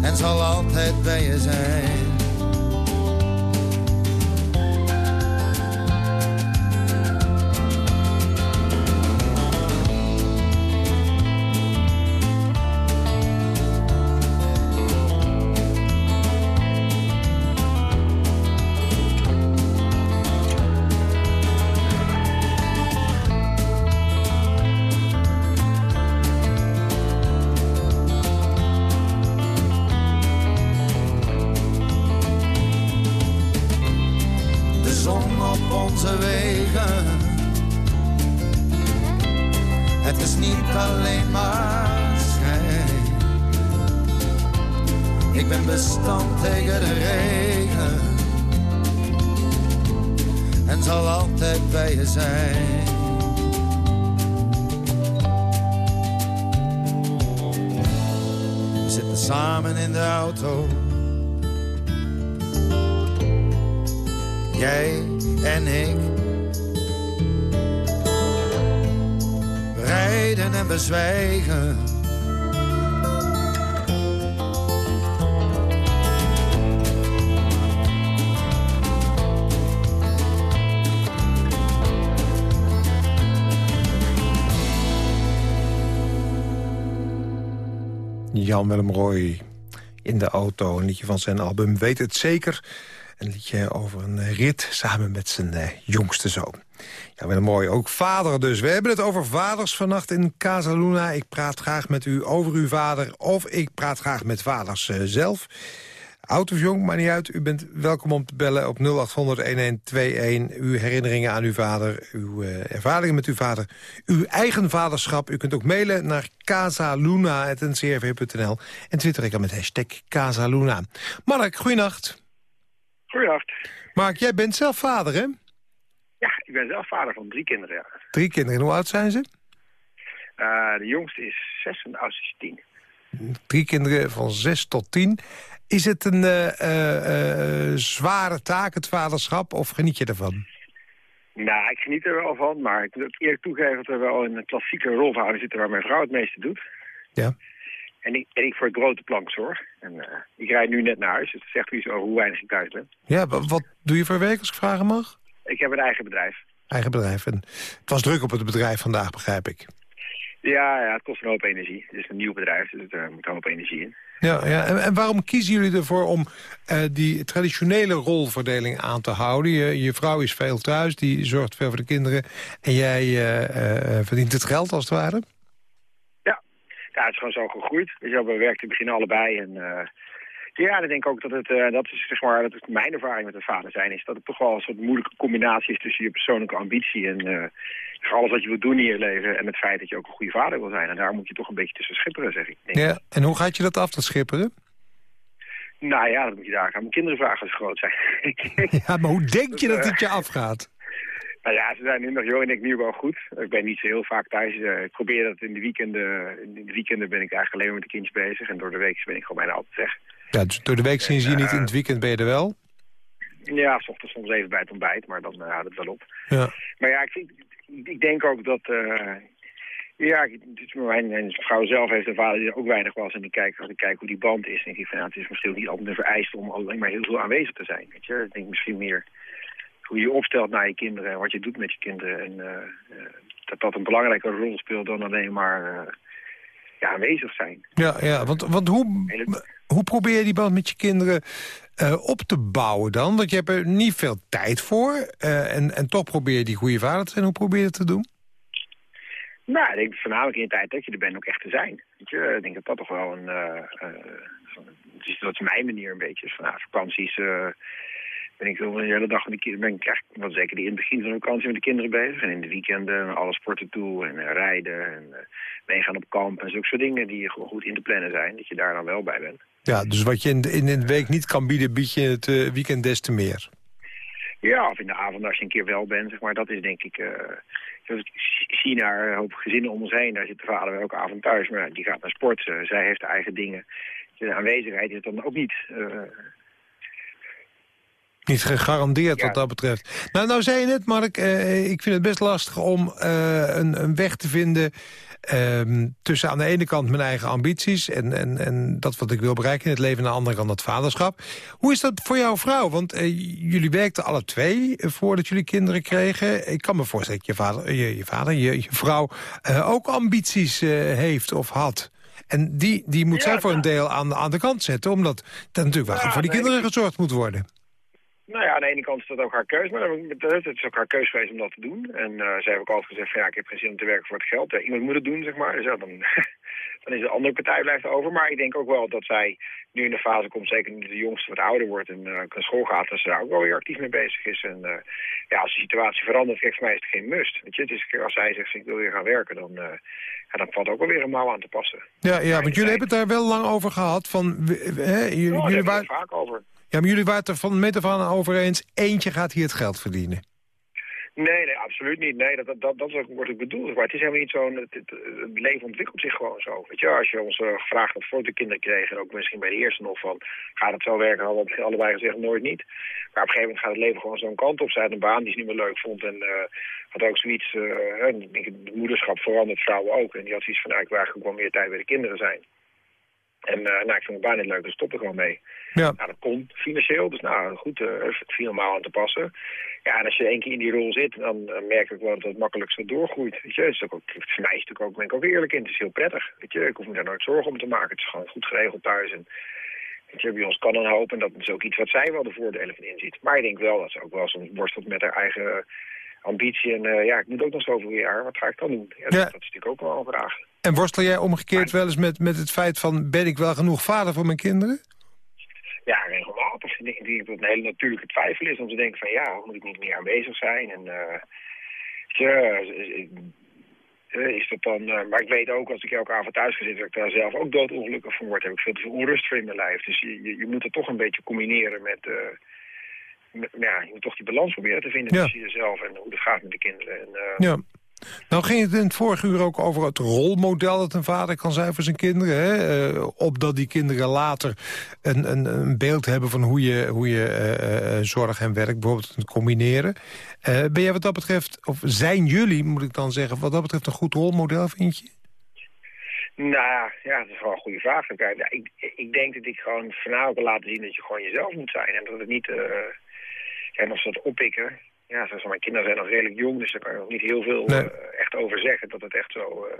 En zal altijd bij je zijn. Jan-Willem Roy in de auto. Een liedje van zijn album Weet het Zeker. Een liedje over een rit samen met zijn eh, jongste zoon. Ja, wel mooi. Ook vader dus. We hebben het over vaders vannacht in Casaluna. Ik praat graag met u over uw vader of ik praat graag met vaders uh, zelf. Oud of jong, maar niet uit. U bent welkom om te bellen op 0800-1121. Uw herinneringen aan uw vader, uw uh, ervaringen met uw vader... uw eigen vaderschap. U kunt ook mailen naar casaluna.ncrv.nl. En twitter ik dan met hashtag Casaluna. Mark, goeienacht. Goeienacht. Mark, jij bent zelf vader, hè? Ja, ik ben zelf vader van drie kinderen, ja. Drie kinderen. En hoe oud zijn ze? Uh, de jongste is zes en de oudste is tien. Drie kinderen van zes tot tien. Is het een uh, uh, zware taak, het vaderschap, of geniet je ervan? Nou, ik geniet er wel van, maar ik moet eerlijk toegeven dat er wel een klassieke rolverhouding zit waar mijn vrouw het meeste doet. Ja. En ik, en ik voor grote plank zorg. En uh, ik rijd nu net naar huis, dus het zegt iets over hoe weinig ik thuis ben. Ja, wat doe je voor werk als ik vragen mag? Ik heb een eigen bedrijf. Eigen bedrijf. En het was druk op het bedrijf vandaag, begrijp ik. Ja, ja, het kost een hoop energie. Het is een nieuw bedrijf, dus er moet een hoop energie in. Ja, ja. En, en waarom kiezen jullie ervoor om uh, die traditionele rolverdeling aan te houden? Je, je, vrouw is veel thuis, die zorgt veel voor de kinderen. En jij uh, uh, verdient het geld, als het ware? Ja. ja, het is gewoon zo gegroeid. Dus we werkten in het begin allebei. En Ja, ik denk ook dat het, uh, dat is zeg maar, dat is mijn ervaring met het vader zijn, is dat het toch wel een soort moeilijke combinatie is tussen je persoonlijke ambitie en uh, alles wat je wilt doen in je leven en het feit dat je ook een goede vader wil zijn. En daar moet je toch een beetje tussen schipperen, zeg ik. Denk ja, en hoe gaat je dat af, te schipperen? Nou ja, dat moet je daar aan mijn kinderen vragen als ze groot zijn. ja, maar hoe denk je dat het je afgaat? Nou ja, ze zijn nu nog jong en ik nu wel goed. Ik ben niet zo heel vaak thuis. Ik probeer dat in de weekenden. In de weekenden ben ik eigenlijk alleen maar met de kindjes bezig. En door de week ben ik gewoon bijna altijd weg. Ja, dus door de week zien ze je niet, in het weekend ben je er wel? Ja, s ochtends soms even bij het ontbijt, maar dan uh, houdt het wel op. Ja. Maar ja, ik, ik denk ook dat... Uh, ja, mijn, mijn vrouw zelf heeft een vader die er ook weinig was. En die kijkt, als ik kijk hoe die band is, denk ik van ja, het is misschien niet altijd een vereist om alleen maar heel veel aanwezig te zijn. Weet je? Ik denk misschien meer hoe je je opstelt naar je kinderen en wat je doet met je kinderen. En uh, dat dat een belangrijke rol speelt dan alleen maar uh, ja, aanwezig zijn. Ja, ja want, want hoe, hoe probeer je die band met je kinderen uh, op te bouwen dan? Want je hebt er niet veel tijd voor en, en toch probeer je die goede vader te zijn. Hoe probeer je dat te doen? Nou, ik denk voornamelijk in de tijd dat je er bent ook echt te zijn. Weet je? Ik denk dat dat toch wel een... dat is mijn manier een beetje. Van, nou, vakanties ben ik zo een hele dag met de kinderen, ben ik eigenlijk, wat zeker die in het begin van de vakantie met de kinderen bezig. En in de weekenden alle sporten toe en uh, rijden en uh, meegaan op kamp en zulke soort dingen die gewoon goed in te plannen zijn. Dat je daar dan wel bij bent. Ja, dus wat je in de, in de week niet kan bieden, bied je het uh, weekend des te meer. Ja, of in de avond als je een keer wel bent, zeg maar. Dat is denk ik... Uh, ik zie naar een hoop gezinnen om ons heen. Daar zit de vader elke avond thuis. Maar die gaat naar sport. zij heeft eigen dingen. De aanwezigheid is dan ook niet... Niet gegarandeerd wat dat betreft. Nou, nou zei je net, Mark, uh, ik vind het best lastig om uh, een, een, weg te vinden... Uh, tussen aan de ene kant mijn eigen ambities... En, en, en dat wat ik wil bereiken in het leven... en aan de andere kant het vaderschap. Hoe is dat voor jouw vrouw? Want uh, jullie werkten alle twee voordat jullie kinderen kregen. Ik kan me voorstellen dat je vader, je, je, vader, je, je vrouw... ook ambities heeft of had. En die, die moet ja, zij voor een deel aan, aan de kant zetten... omdat er natuurlijk wel ja, voor die kinderen gezorgd moet worden. Nou ja, aan de ene kant is dat ook haar keus, maar het is ook haar keus geweest om dat te doen. En uh, zij heeft ook altijd gezegd van ja, ik heb geen zin om te werken voor het geld. Ja, iemand moet het doen, zeg maar. Dus ja, dan, dan is de andere partij blijft over. Maar ik denk ook wel dat zij nu in de fase komt, zeker nu de jongste wat ouder wordt en uh, naar school gaat, dat ze daar ook wel weer actief mee bezig is. En uh, ja, als de situatie verandert, kijk, voor mij is het geen must. Weet je, het is, als zij zegt ik wil weer gaan werken, dan, uh, ja, dan valt ook wel weer een mouw aan te passen. Ja, ja want jullie hebben het daar wel lang over gehad. Van, hè, jullie, oh, jullie waren... vaak over. Ja, maar jullie waren het er van met aan over eens... eentje gaat hier het geld verdienen. Nee, nee, absoluut niet. Nee, dat, dat, dat wordt ook bedoeld. Maar het is helemaal niet zo. Het, het, leven ontwikkelt zich gewoon zo. Weet je, als je ons uh, gevraagd had voor de kinderen kregen, ook misschien bij de eerste nog van, gaat het zo werken? Hadden we allebei gezegd nooit niet. Maar op een gegeven moment gaat het leven gewoon zo'n kant op. Zij had een baan die ze niet meer leuk vond en uh, had ook zoiets, de moederschap verandert vrouwen ook. En die had zoiets van, nou, ik wil eigenlijk ook wel meer tijd bij de kinderen zijn. En uh, nou, ik vond het bijna leuk, dus stop er gewoon mee. Ja. Nou, dat kon financieel, dus nou goed, uh, het viel normaal aan te passen. Ja, en als je één keer in die rol zit, dan merk ik wel dat het makkelijk zo doorgroeit. Weet je, het is ook, voor mij is het ook, ben ik ook eerlijk in, het is heel prettig. Weet je, ik hoef me daar nooit zorgen om te maken. Het is gewoon goed geregeld thuis. En, weet je, bij ons kan een hoop en dat is ook iets wat zij wel de voordelen van inziet. Maar ik denk wel dat ze ook wel soms worstelt met haar eigen ambitie. En uh, ja, ik moet ook nog zoveel jaar, wat ga ik dan doen? Ja, Dat, dat is natuurlijk ook wel een vraag. En worstel jij omgekeerd wel eens met, met het feit van... ben ik wel genoeg vader voor mijn kinderen? Ja, regelmatig. Ik denk dat het een hele natuurlijke twijfel is om te denken van... ja, moet ik niet meer aanwezig zijn? En uh, ja, is dat dan... Uh, maar ik weet ook, als ik elke avond thuis ga zitten... dat ik daar zelf ook doodongelukkig van word. Heb ik veel te veel onrust voor in mijn lijf. Dus je, je, je moet het toch een beetje combineren met... Uh, met ja, je moet toch die balans proberen te vinden tussen jezelf en hoe het gaat met de kinderen. En, ja. Nou ging het in het vorige uur ook over het rolmodel dat een vader kan zijn voor zijn kinderen. Hè? Uh, opdat die kinderen later een, een, een, beeld hebben van hoe je, hoe je uh, zorg en werk bijvoorbeeld kunt combineren. Ben jij wat dat betreft, of zijn jullie, moet ik dan zeggen, wat dat betreft een goed rolmodel, vind je? Nou ja, dat is wel een goede vraag. Ik, ik denk dat ik gewoon vanavond wil laten zien dat je gewoon jezelf moet zijn. En dat het niet... En als dat oppikken, ja, zoals mijn kinderen zijn nog redelijk jong, dus daar kan je nog niet heel veel nee. uh, echt over zeggen dat het echt zo uh,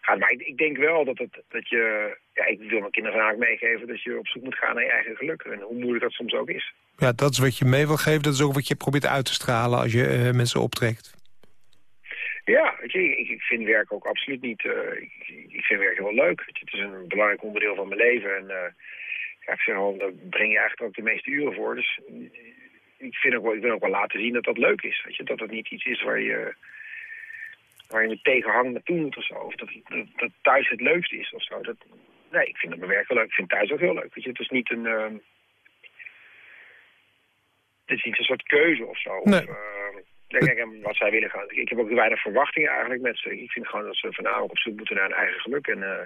gaat. Maar ik, ik, denk wel dat, het, dat je, ja, ik wil mijn kinderen vaak meegeven dat je op zoek moet gaan naar je eigen geluk. En hoe moeilijk dat soms ook is. Ja, dat is wat je mee wil geven, dat is ook wat je probeert uit te stralen als je uh, mensen optrekt. Ja, weet je, ik, ik vind werk ook absoluut niet, ik, ik, vind werk heel leuk. Het is een belangrijk onderdeel van mijn leven en Ja, ik zeg al, daar breng je eigenlijk ook de meeste uren voor. Dus ik, vind ook wel, ik wil ook wel laten zien dat dat leuk is. Weet je? Dat het niet iets is waar je, waar je met tegenhang naartoe moet of zo. Of dat, dat, dat thuis het leukste is of zo. Dat, nee, ik vind dat mijn werk wel leuk. Ik vind thuis ook heel leuk. Weet je? Het is niet een... Uh, het is niet een soort keuze of zo. Nee. Of, uh, kijk, wat zij willen gaan. Ik heb ook weinig verwachtingen eigenlijk met ze. Ik vind gewoon dat ze voornamelijk op zoek moeten naar hun eigen geluk. En uh,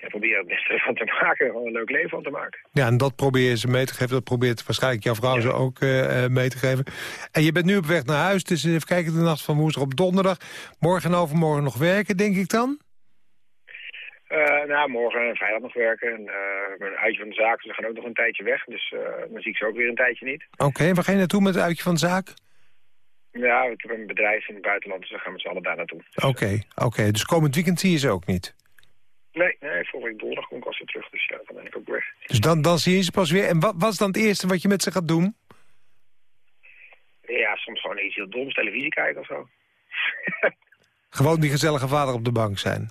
ja, proberen het beste ervan te maken. Gewoon een leuk leven van te maken. Ja, en dat probeer je ze mee te geven. Dat probeert waarschijnlijk jouw vrouw ja. ze ook uh, mee te geven. En je bent nu op weg naar huis. Dus even kijken, de nacht van woensdag op donderdag. Morgen en overmorgen nog werken, denk ik dan? Uh, nou, morgen en vrijdag nog werken. En, uh, een uitje van de zaak, ze gaan ook nog een tijdje weg. Dus dan zie ik ze ook weer een tijdje niet. Oké, okay, waar ga je naartoe met het uitje van de zaak? Ja, ik heb een bedrijf in het buitenland, dus dan gaan we met z'n allen daar naartoe. Oké, oké. Okay, okay. Dus komend weekend zie je ze ook niet? Nee, nee volgende week donderdag kom ik als weer terug. Dus ja, dan ben ik ook weg. Dus dan, dan zie je ze pas weer. En wat, wat is dan het eerste wat je met ze gaat doen? Ja, soms gewoon iets heel doms, televisie kijken of zo. gewoon die gezellige vader op de bank zijn?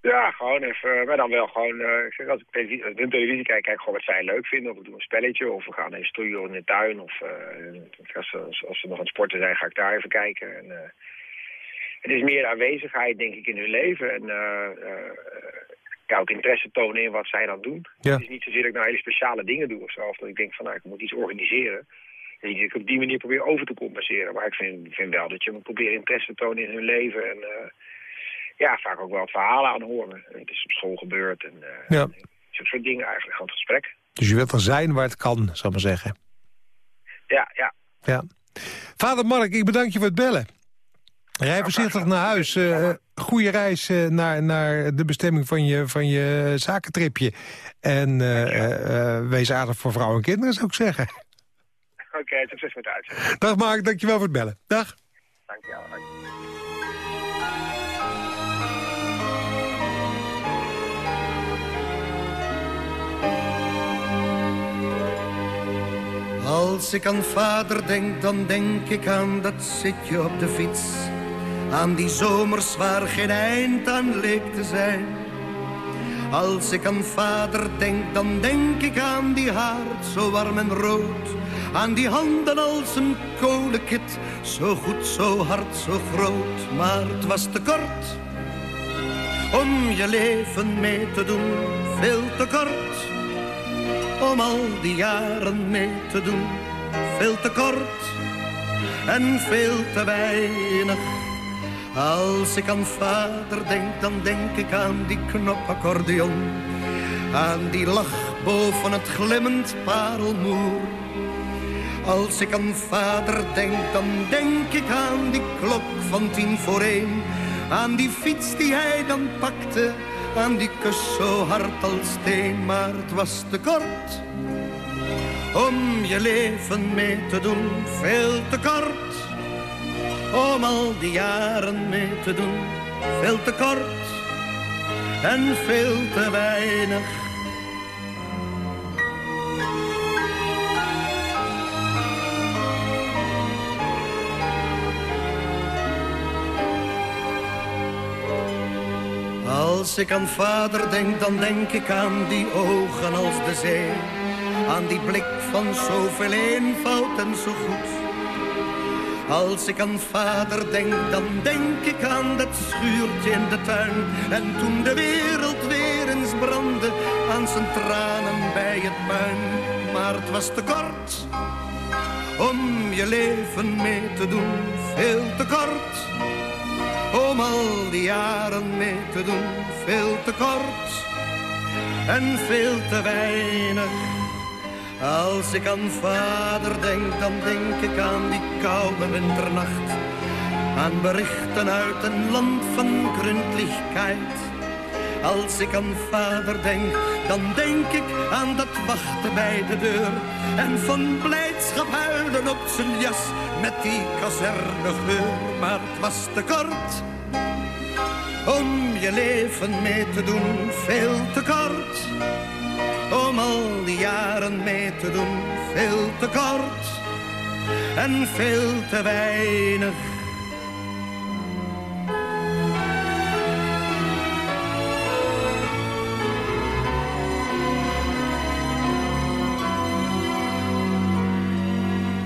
Ja, gewoon even. Maar dan wel gewoon, uh, ik zeg, als ik televisie, als ik televisie kijk, kijk gewoon wat zij leuk vinden. Of we doen een spelletje, of we gaan even stoeien in de tuin. Of uh, als, als, als, ze nog aan het sporten zijn, ga ik daar even kijken. En, uh, het is meer aanwezigheid, denk ik, in hun leven. En ja, ook interesse tonen in wat zij dan doen. Ja. Het is niet zozeer dat ik nou hele speciale dingen doe of zo. Of dat ik denk van, nou, ik moet iets organiseren. En dat ik op die manier probeer over te compenseren. Maar ik vind, vind wel dat je moet proberen interesse te tonen in hun leven. En ja, vaak ook wel het verhalen aan horen. Het is op school gebeurd en ja. soort dingen eigenlijk, gewoon het gesprek. Dus je wilt er zijn waar het kan, zal ik maar zeggen. Ja, ja. ja. Vader Mark, ik bedank je voor het bellen. Rij voorzichtig naar huis. Uh, goede reis uh, naar, naar de bestemming van je, van je zakentripje. En uh, wees aardig voor vrouwen en kinderen, zou ik zeggen. Oké, okay, succes met de uitzending. Dag Mark, dankjewel voor het bellen. Dag. Dankjewel. Als ik aan vader denk, dan denk ik aan dat zitje op de fiets. Aan die zomers waar geen eind aan leek te zijn. Als ik aan vader denk, dan denk ik aan die haard zo warm en rood. Aan die handen als een kolenkit, zo goed, zo hard, zo groot. Maar het was te kort om je leven mee te doen, veel te kort om al die jaren mee te doen. Veel te kort en veel te weinig. Als ik aan vader denk, dan denk ik aan die knopaccordeon. Aan die lach boven het glimmend parelmoer. Als ik aan vader denk, dan denk ik aan die klok van tien voor één. Aan die fiets die hij dan pakte aan die kus zo hard als steen, maar het was te kort om je leven mee te doen, veel te kort om al die jaren mee te doen, veel te kort en veel te weinig. Als ik aan vader denk, dan denk ik aan die ogen als de zee. Aan die blik van zoveel eenvoud en zo goed. Als ik aan vader denk, dan denk ik aan dat schuurtje in de tuin. En toen de wereld weer eens brandde, aan zijn tranen bij het puin. Maar het was te kort om je leven mee te doen, veel te kort om al die jaren mee te doen. Veel te kort en veel te weinig. Als ik aan vader denk, dan denk ik aan die koude winternacht. Aan berichten uit een land van gründlichkeit. Als ik aan vader denk, dan denk ik aan dat wachten bij de deur. En van blijdschap huilen op zijn jas met die kazernegeur. Maar het was te kort om je leven mee te doen, veel te kort om al die jaren mee te doen. Veel te kort en veel te weinig.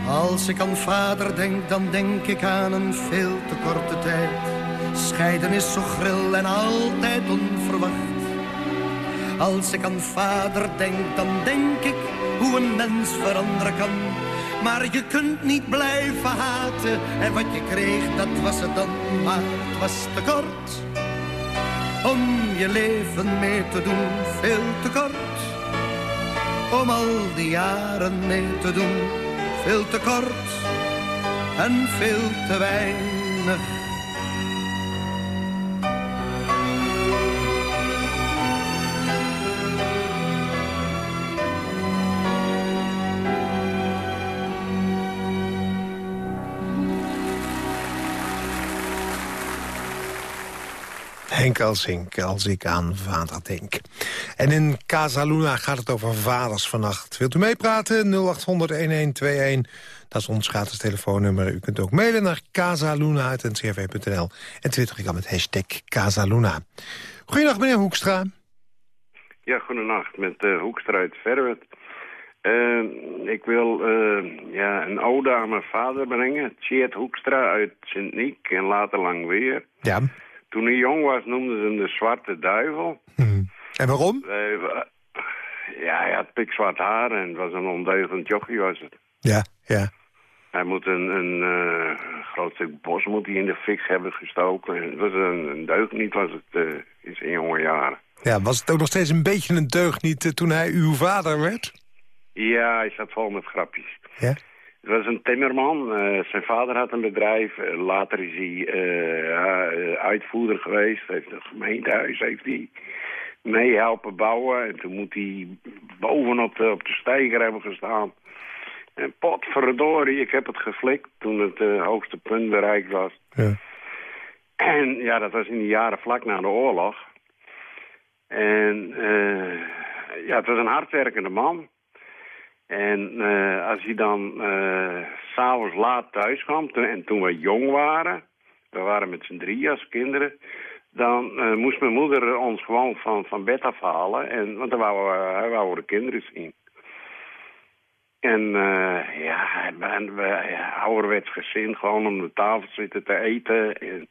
Als ik aan vader denk, dan denk ik aan een veel te korte tijd. Scheiden is zo gril en altijd onverwacht. Als ik aan vader denk, dan denk ik hoe een mens veranderen kan. Maar je kunt niet blijven haten. En wat je kreeg, dat was het dan. Maar het was te kort. Om je leven mee te doen, veel te kort. Om al die jaren mee te doen, veel te kort. En veel te weinig Henk Elsink, als ik aan vader denk. En in Casaluna gaat het over vaders vannacht. Wilt u meepraten? 0800-1121. Dat is ons gratis telefoonnummer. U kunt ook mailen naar casaluna.ncrv.nl. En twitter ik al met hashtag Casaluna. Goedendag, meneer Hoekstra. Ja, goedenacht. Met uh, Hoekstra uit Verwet. Uh, ik wil uh, ja, een ode aan mijn vader brengen. Tjeerd Hoekstra uit Sint-Niek en later lang weer. Ja. Toen hij jong was noemden ze hem de Zwarte Duivel. Hmm. En waarom? Uh, ja, hij had pikzwart haar en het was een ondeugend jochie was het. Ja, ja. Hij moet een, een uh, groot stuk bos moet hij in de fik hebben gestoken. Het was een, een deugniet was het uh, in zijn jonge jaren. Ja, was het ook nog steeds een beetje een deugniet toen hij uw vader werd? Ja, hij zat vol met grapjes. Ja? Het was een timmerman. Uh, zijn vader had een bedrijf. Uh, later is hij uh, ja, uitvoerder geweest. Heeft een gemeentehuis heeft hij mee helpen bouwen. En toen moet hij bovenop de, op de steiger hebben gestaan. En potverdorie, ik heb het geflikt toen het hoogste punt bereikt was. Ja. En ja, dat was in de jaren vlak na de oorlog. En ja, het was een hardwerkende man. En uh, als hij dan uh, s'avonds laat thuis kwam, en toen we jong waren, we waren met z'n drie als kinderen, dan uh, moest mijn moeder ons gewoon van, van bed afhalen, en, want dan wouden we, wouden de kinderen zien. En ja, en we, ja, ouderwets gezin, gewoon om de tafel zitten te eten. En,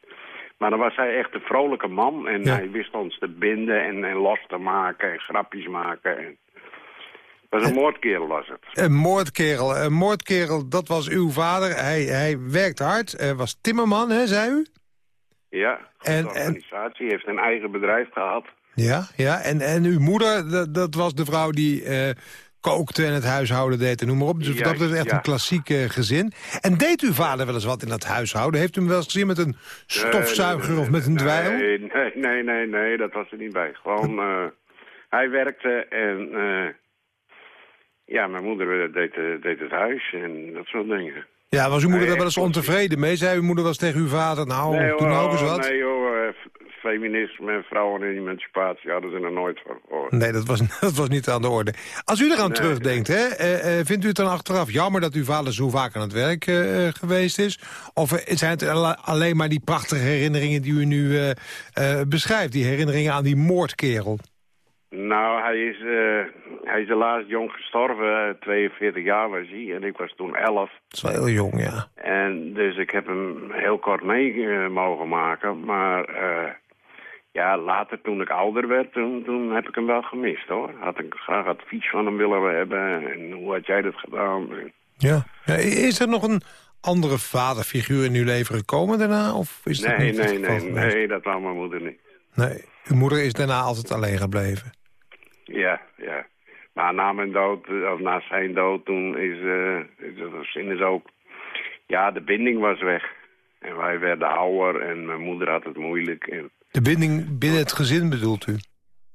maar dan was hij echt een vrolijke man en Ja. hij wist ons te binden en, en los te maken en grapjes maken. En, het was een moordkerel was het. Een moordkerel. Een moordkerel, dat was uw vader. Hij, hij werkte hard, hij was timmerman, hè, zei u? Ja, En- organisatie heeft een eigen bedrijf gehad. Ja, ja. En, en uw moeder, dat, dat was de vrouw die eh, kookte en het huishouden deed en noem maar op. Dus Juist, dat is echt ja. een klassiek eh, gezin. En deed uw vader wel eens wat in dat huishouden? Heeft u hem wel eens gezien met een stofzuiger Nee, of met een dweil? Nee, nee, nee, nee, nee, dat was er niet bij. Gewoon, eh, hij werkte en ja, mijn moeder deed, eh, deed het huis en dat soort dingen. Ja, was uw moeder daar wel eens ontevreden mee? Zei uw moeder wel eens tegen uw vader, nou, nee, doe nou ook eens wat? nee hoor, eh, feminisme en emancipatie hadden ze er nooit van gehoord. Nee, dat was, dat was niet aan de orde. Als u eraan Nee, terugdenkt, hè, eh, eh, vindt u het dan achteraf jammer dat uw vader zo vaak aan het werk eh, eh, geweest is? Of eh, zijn het alle- alleen maar die prachtige herinneringen die u nu eh, eh, beschrijft? Die herinneringen aan die moordkerel? Nou, hij is, eh, hij is helaas jong gestorven, eh, 42 jaar was hij en ik was toen 11. Dat is wel heel jong, ja. En dus ik heb hem heel kort mee eh, mogen maken. Maar eh, ja, later toen ik ouder werd, toen, toen heb ik hem wel gemist hoor. Had ik graag advies van hem willen hebben. En hoe had jij dat gedaan? Ja. ja. Is er nog een andere vaderfiguur in uw leven gekomen daarna? Of is dat Nee, niet nee, nee, nee, dat wou mijn moeder niet. Nee. Uw moeder is daarna altijd alleen gebleven. Ja, ja. Maar na mijn dood, of na zijn dood, toen is, eh is het zin is ook... Ja, de binding was weg. En wij werden ouder en mijn moeder had het moeilijk. En, De binding binnen het gezin bedoelt u?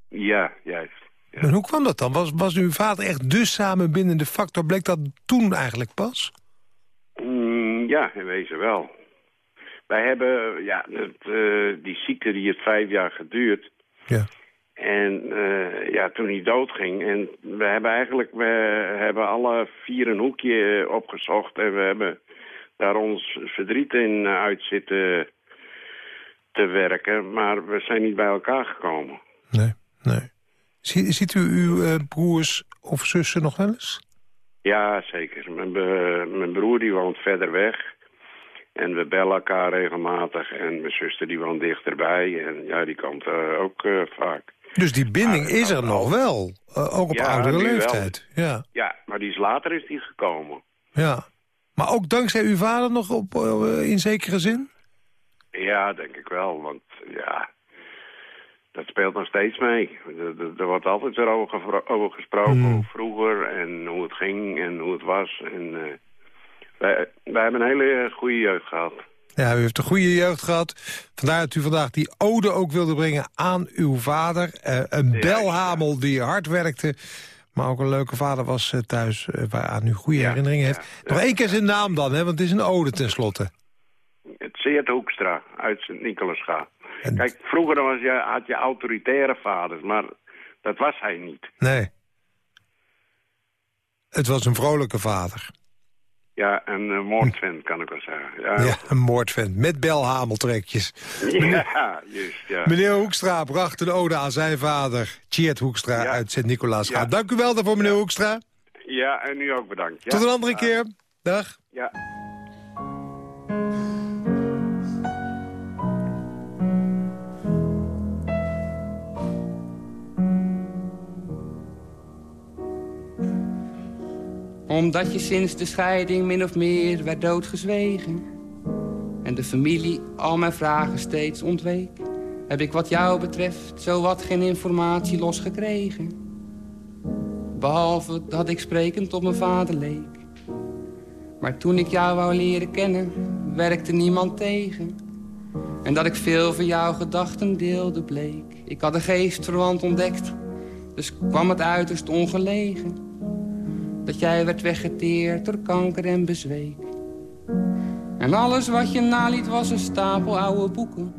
ja, juist. Ja. En hoe kwam dat dan? Was, was uw vader echt de samenbindende factor? Bleek dat toen eigenlijk pas? Mm, ja, in wezen wel. Wij hebben, ja, het, eh, die ziekte die heeft vijf jaar geduurd. Ja. En eh, ja, toen hij doodging. En we hebben eigenlijk, we hebben alle vier een hoekje opgezocht. En we hebben daar ons verdriet in eh, uit zitten te werken. Maar we zijn niet bij elkaar gekomen. Nee, nee. Zie- ziet u uw broers of zussen nog wel eens? Ja, zeker. Mijn, mijn broer die woont verder weg. En we bellen elkaar regelmatig. En mijn zuster die woont dichterbij. En ja, die komt eh, ook eh, vaak. Dus die binding is er nog wel. eh, ook op Ja, oudere wel. leeftijd. Ja, Ja, maar die is later is die gekomen. ja. Maar ook dankzij uw vader nog op, eh, in zekere zin? Ja, denk ik wel. Want ja, dat speelt nog steeds mee. Er, wordt altijd weer over, over gesproken. Hmm. Hoe vroeger en hoe het ging en hoe het was. En, eh, wij, wij hebben een hele goede jeugd gehad. Ja, u heeft een goede jeugd gehad. Vandaar dat u vandaag die ode ook wilde brengen aan uw vader. Eh, een belhamel die hard werkte. Maar ook een leuke vader was eh, thuis, eh, waaraan u goede herinneringen heeft. Nog één keer zijn naam dan, hè, want het is een ode tenslotte. Het Seert Hoekstra uit Sint-Nicolasga. Kijk, vroeger was je, had je autoritaire vaders, maar dat was hij niet. Nee. Het was een vrolijke vader. Ja, een uh, moordvent kan ik wel zeggen. Ja, Ja, een moordvent. Met belhameltrekjes. ja juist, ja. Meneer Hoekstra bracht een ode aan zijn vader. Tjeerd Hoekstra uit Sint-Nicolaas. Ja. Dank u wel daarvoor, meneer Hoekstra. Ja, en nu ook bedankt. Ja. Tot een andere keer. Dag. Ja. Omdat je sinds de scheiding min of meer werd doodgezwegen. En de familie al mijn vragen steeds ontweek. Heb ik wat jou betreft zowat geen informatie losgekregen. Behalve dat ik sprekend op mijn vader leek. Maar toen ik jou wou leren kennen, werkte niemand tegen. En dat ik veel van jouw gedachten deelde bleek. Ik had een geestverwant ontdekt, dus kwam het uiterst ongelegen dat jij werd weggeteerd door kanker en bezweek. En alles wat je naliet was een stapel oude boeken.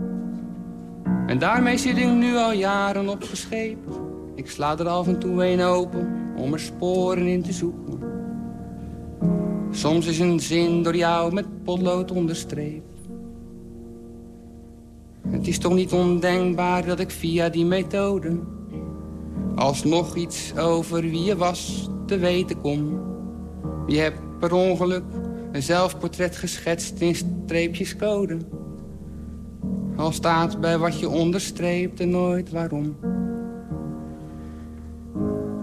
En daarmee zit ik nu al jaren opgescheept. Ik sla er af en toe een open om er sporen in te zoeken. Soms is een zin door jou met potlood onderstreept. Het is toch niet ondenkbaar dat ik via die methode alsnog iets over wie je was te weten kom. Je hebt per ongeluk een zelfportret geschetst in streepjescode. Al staat bij wat je onderstreept en nooit waarom.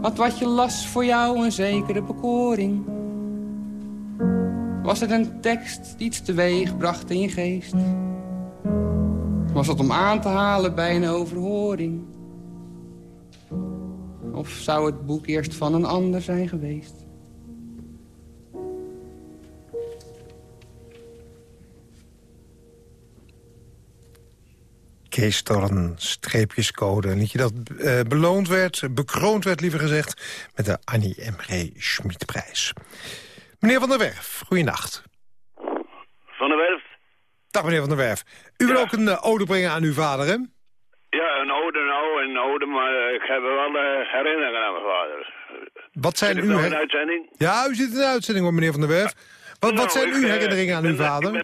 Had wat je las voor jou een zekere bekoring? Was het een tekst die iets teweeg bracht in je geest? Was het om aan te halen bij een overhoring? Of zou het boek eerst van een ander zijn geweest? Kees Torren, streepjescode. Een liedje dat eh, beloond werd, bekroond werd liever gezegd... met de Annie M. G. Schmidprijs. Meneer Van der Werf, goeienacht. Van der Werf? Dag meneer Van der Werf. U wil ook een eh, ode brengen aan uw vader, hè? Nou, ode, maar ik heb wel eh, herinneringen aan mijn vader. Wat zijn uw... uitzending? Ja, u zit in de uitzending hoor, meneer Van der Werf. Wat, wat Nou, zijn ik, uw eh, herinneringen aan uw vader? ben-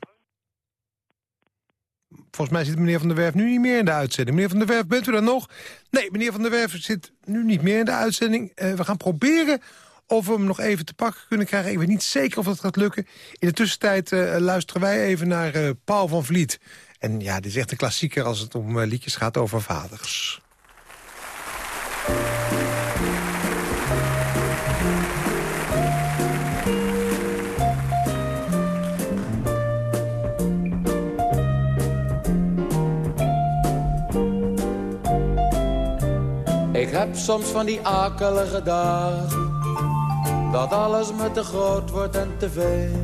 Volgens mij zit meneer Van der Werf nu niet meer in de uitzending. Meneer Van der Werf, bent u daar nog? Nee, meneer Van der Werf zit nu niet meer in de uitzending. Eh, we gaan proberen of we hem nog even te pakken kunnen krijgen. Ik weet niet zeker of dat gaat lukken. In de tussentijd luisteren wij even naar Paul van Vliet. En ja, dit is echt een klassieker als het om eh, liedjes gaat over vaders. Ik heb soms van die akelige dagen Dat alles me te groot wordt en te veel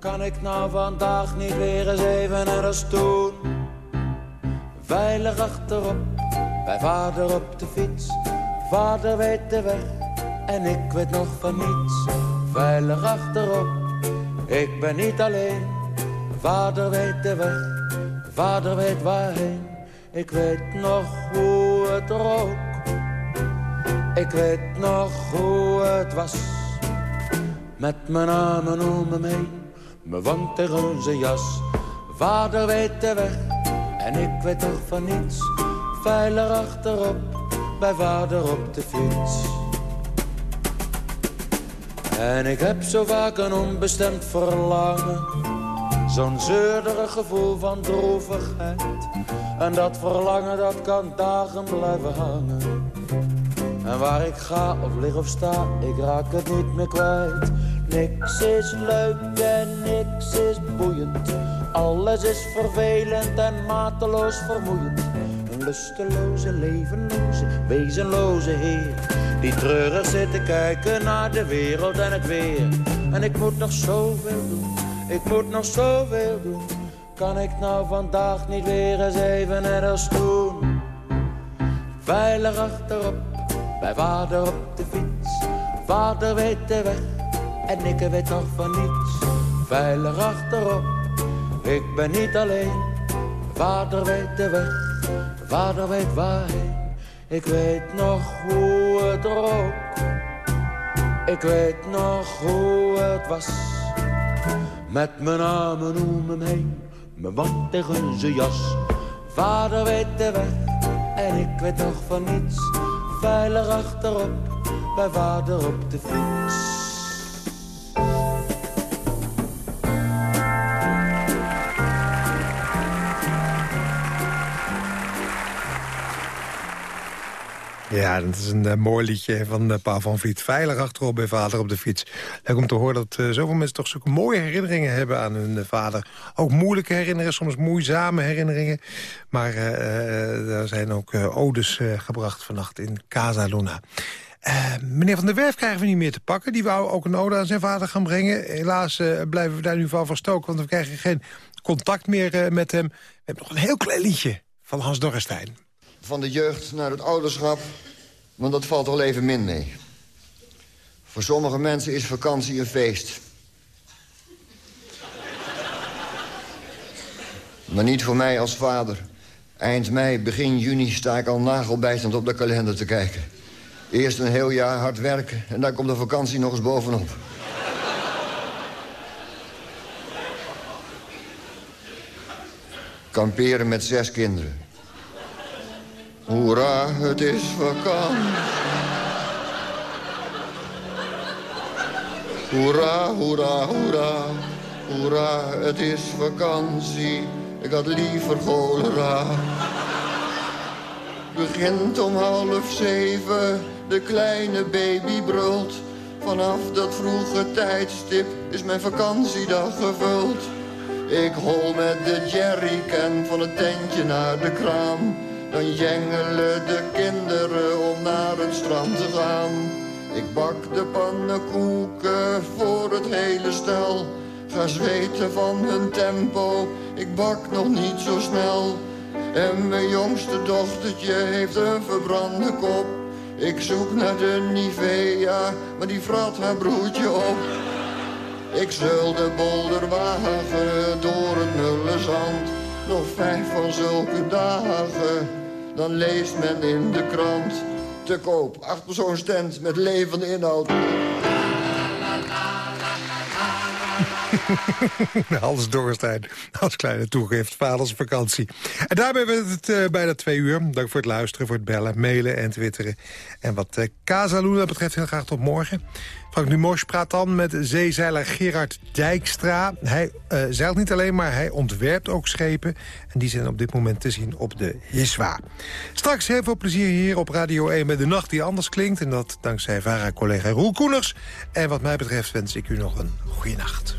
Kan ik nou vandaag niet weer eens even naar de stoel? Veilig achterop, bij vader op de fiets. Vader weet de weg en ik weet nog van niets. Veilig achterop, Ik ben niet alleen, vader weet de weg, vader weet waarheen. Ik weet nog hoe het rook, ik weet nog hoe het was. Met mijn armen om me heen, mijn zijn jas. Vader weet de weg, en ik weet toch van niets. Veilig achterop, bij vader op de fiets. En ik heb zo vaak een onbestemd verlangen. Zo'n zeurderig gevoel van droevigheid. En dat verlangen dat kan dagen blijven hangen. En waar ik ga of lig of sta, ik raak het niet meer kwijt. Niks is leuk en niks is boeiend. Alles is vervelend en mateloos vermoeiend. Een lusteloze, levenloze, wezenloze heer. Die treurig zit te kijken naar de wereld en het weer. En ik moet nog zoveel doen, ik moet nog zoveel doen. Kan ik nou vandaag niet weer eens even net als toen? Veilig achterop, bij vader op de fiets. Vader weet de weg en ik weet nog van niets. Veilig achterop, ik ben niet alleen. Vader weet de weg, vader weet waarheen. Ik weet nog hoe het rook. Ik weet nog hoe het was. Met mijn armen om hem heen, mijn wand tegen zijn jas. Vader weet de weg en ik weet nog van niets. Veilig achterop, bij vader op de fiets. Ja, dat is een uh, mooi liedje van uh, Pa van Vliet. Veilig achterop bij vader op de fiets. Leuk om te horen dat uh, zoveel mensen toch zulke mooie herinneringen hebben aan hun vader. Ook moeilijke herinneringen, soms moeizame herinneringen. Maar er zijn ook odes gebracht vannacht in Casa Luna. meneer Van der Werf krijgen we niet meer te pakken. Die wou ook een ode aan zijn vader gaan brengen. Helaas blijven we daar nu van verstoken, want we krijgen geen contact meer met hem. We hebben nog een heel klein liedje van Hans Dorrestein van de jeugd naar het ouderschap, want dat valt al even min mee. Voor sommige mensen is vakantie een feest. Maar niet voor mij als vader. Eind mei, begin juni sta ik al nagelbijtend op de kalender te kijken. Eerst een heel jaar hard werken en dan komt de vakantie nog eens bovenop. Kamperen met zes kinderen. Hoera, het is vakantie. Hoera, hoera, hoera. Hoera, het is vakantie. Ik had liever cholera. Begint om half zeven, de kleine baby brult. Vanaf dat vroege tijdstip is mijn vakantiedag gevuld. Ik hol met de jerrycan van het tentje naar de kraam. Dan jengelen de kinderen om naar het strand te gaan. Ik bak de pannenkoeken voor het hele stel. Ga zweten van hun tempo, ik bak nog niet zo snel. En mijn jongste dochtertje heeft een verbrande kop. Ik zoek naar de Nivea, maar die vrat haar broertje op. Ik zul de bolder wagen door het mulle zand. Nog vijf van zulke dagen dan leest men in de krant. Te koop, achter zo'n stand met levende inhoud. Hans Dorstein als kleine toegift, vadersvakantie. En daarmee werd het uh, bijna twee uur. Dank voor het luisteren, voor het bellen, mailen en twitteren. En wat uh, betreft, heel graag tot morgen. Frank Dumos praat dan met zeezeiler Gerard Dijkstra. Hij uh, zeilt niet alleen, maar hij ontwerpt ook schepen. En die zijn op dit moment te zien op de Hiswa. Straks heel veel plezier hier op Radio 1 met De Nacht die anders klinkt. En dat dankzij VARA-collega Roel Koeners. En wat mij betreft wens ik u nog een goede nacht.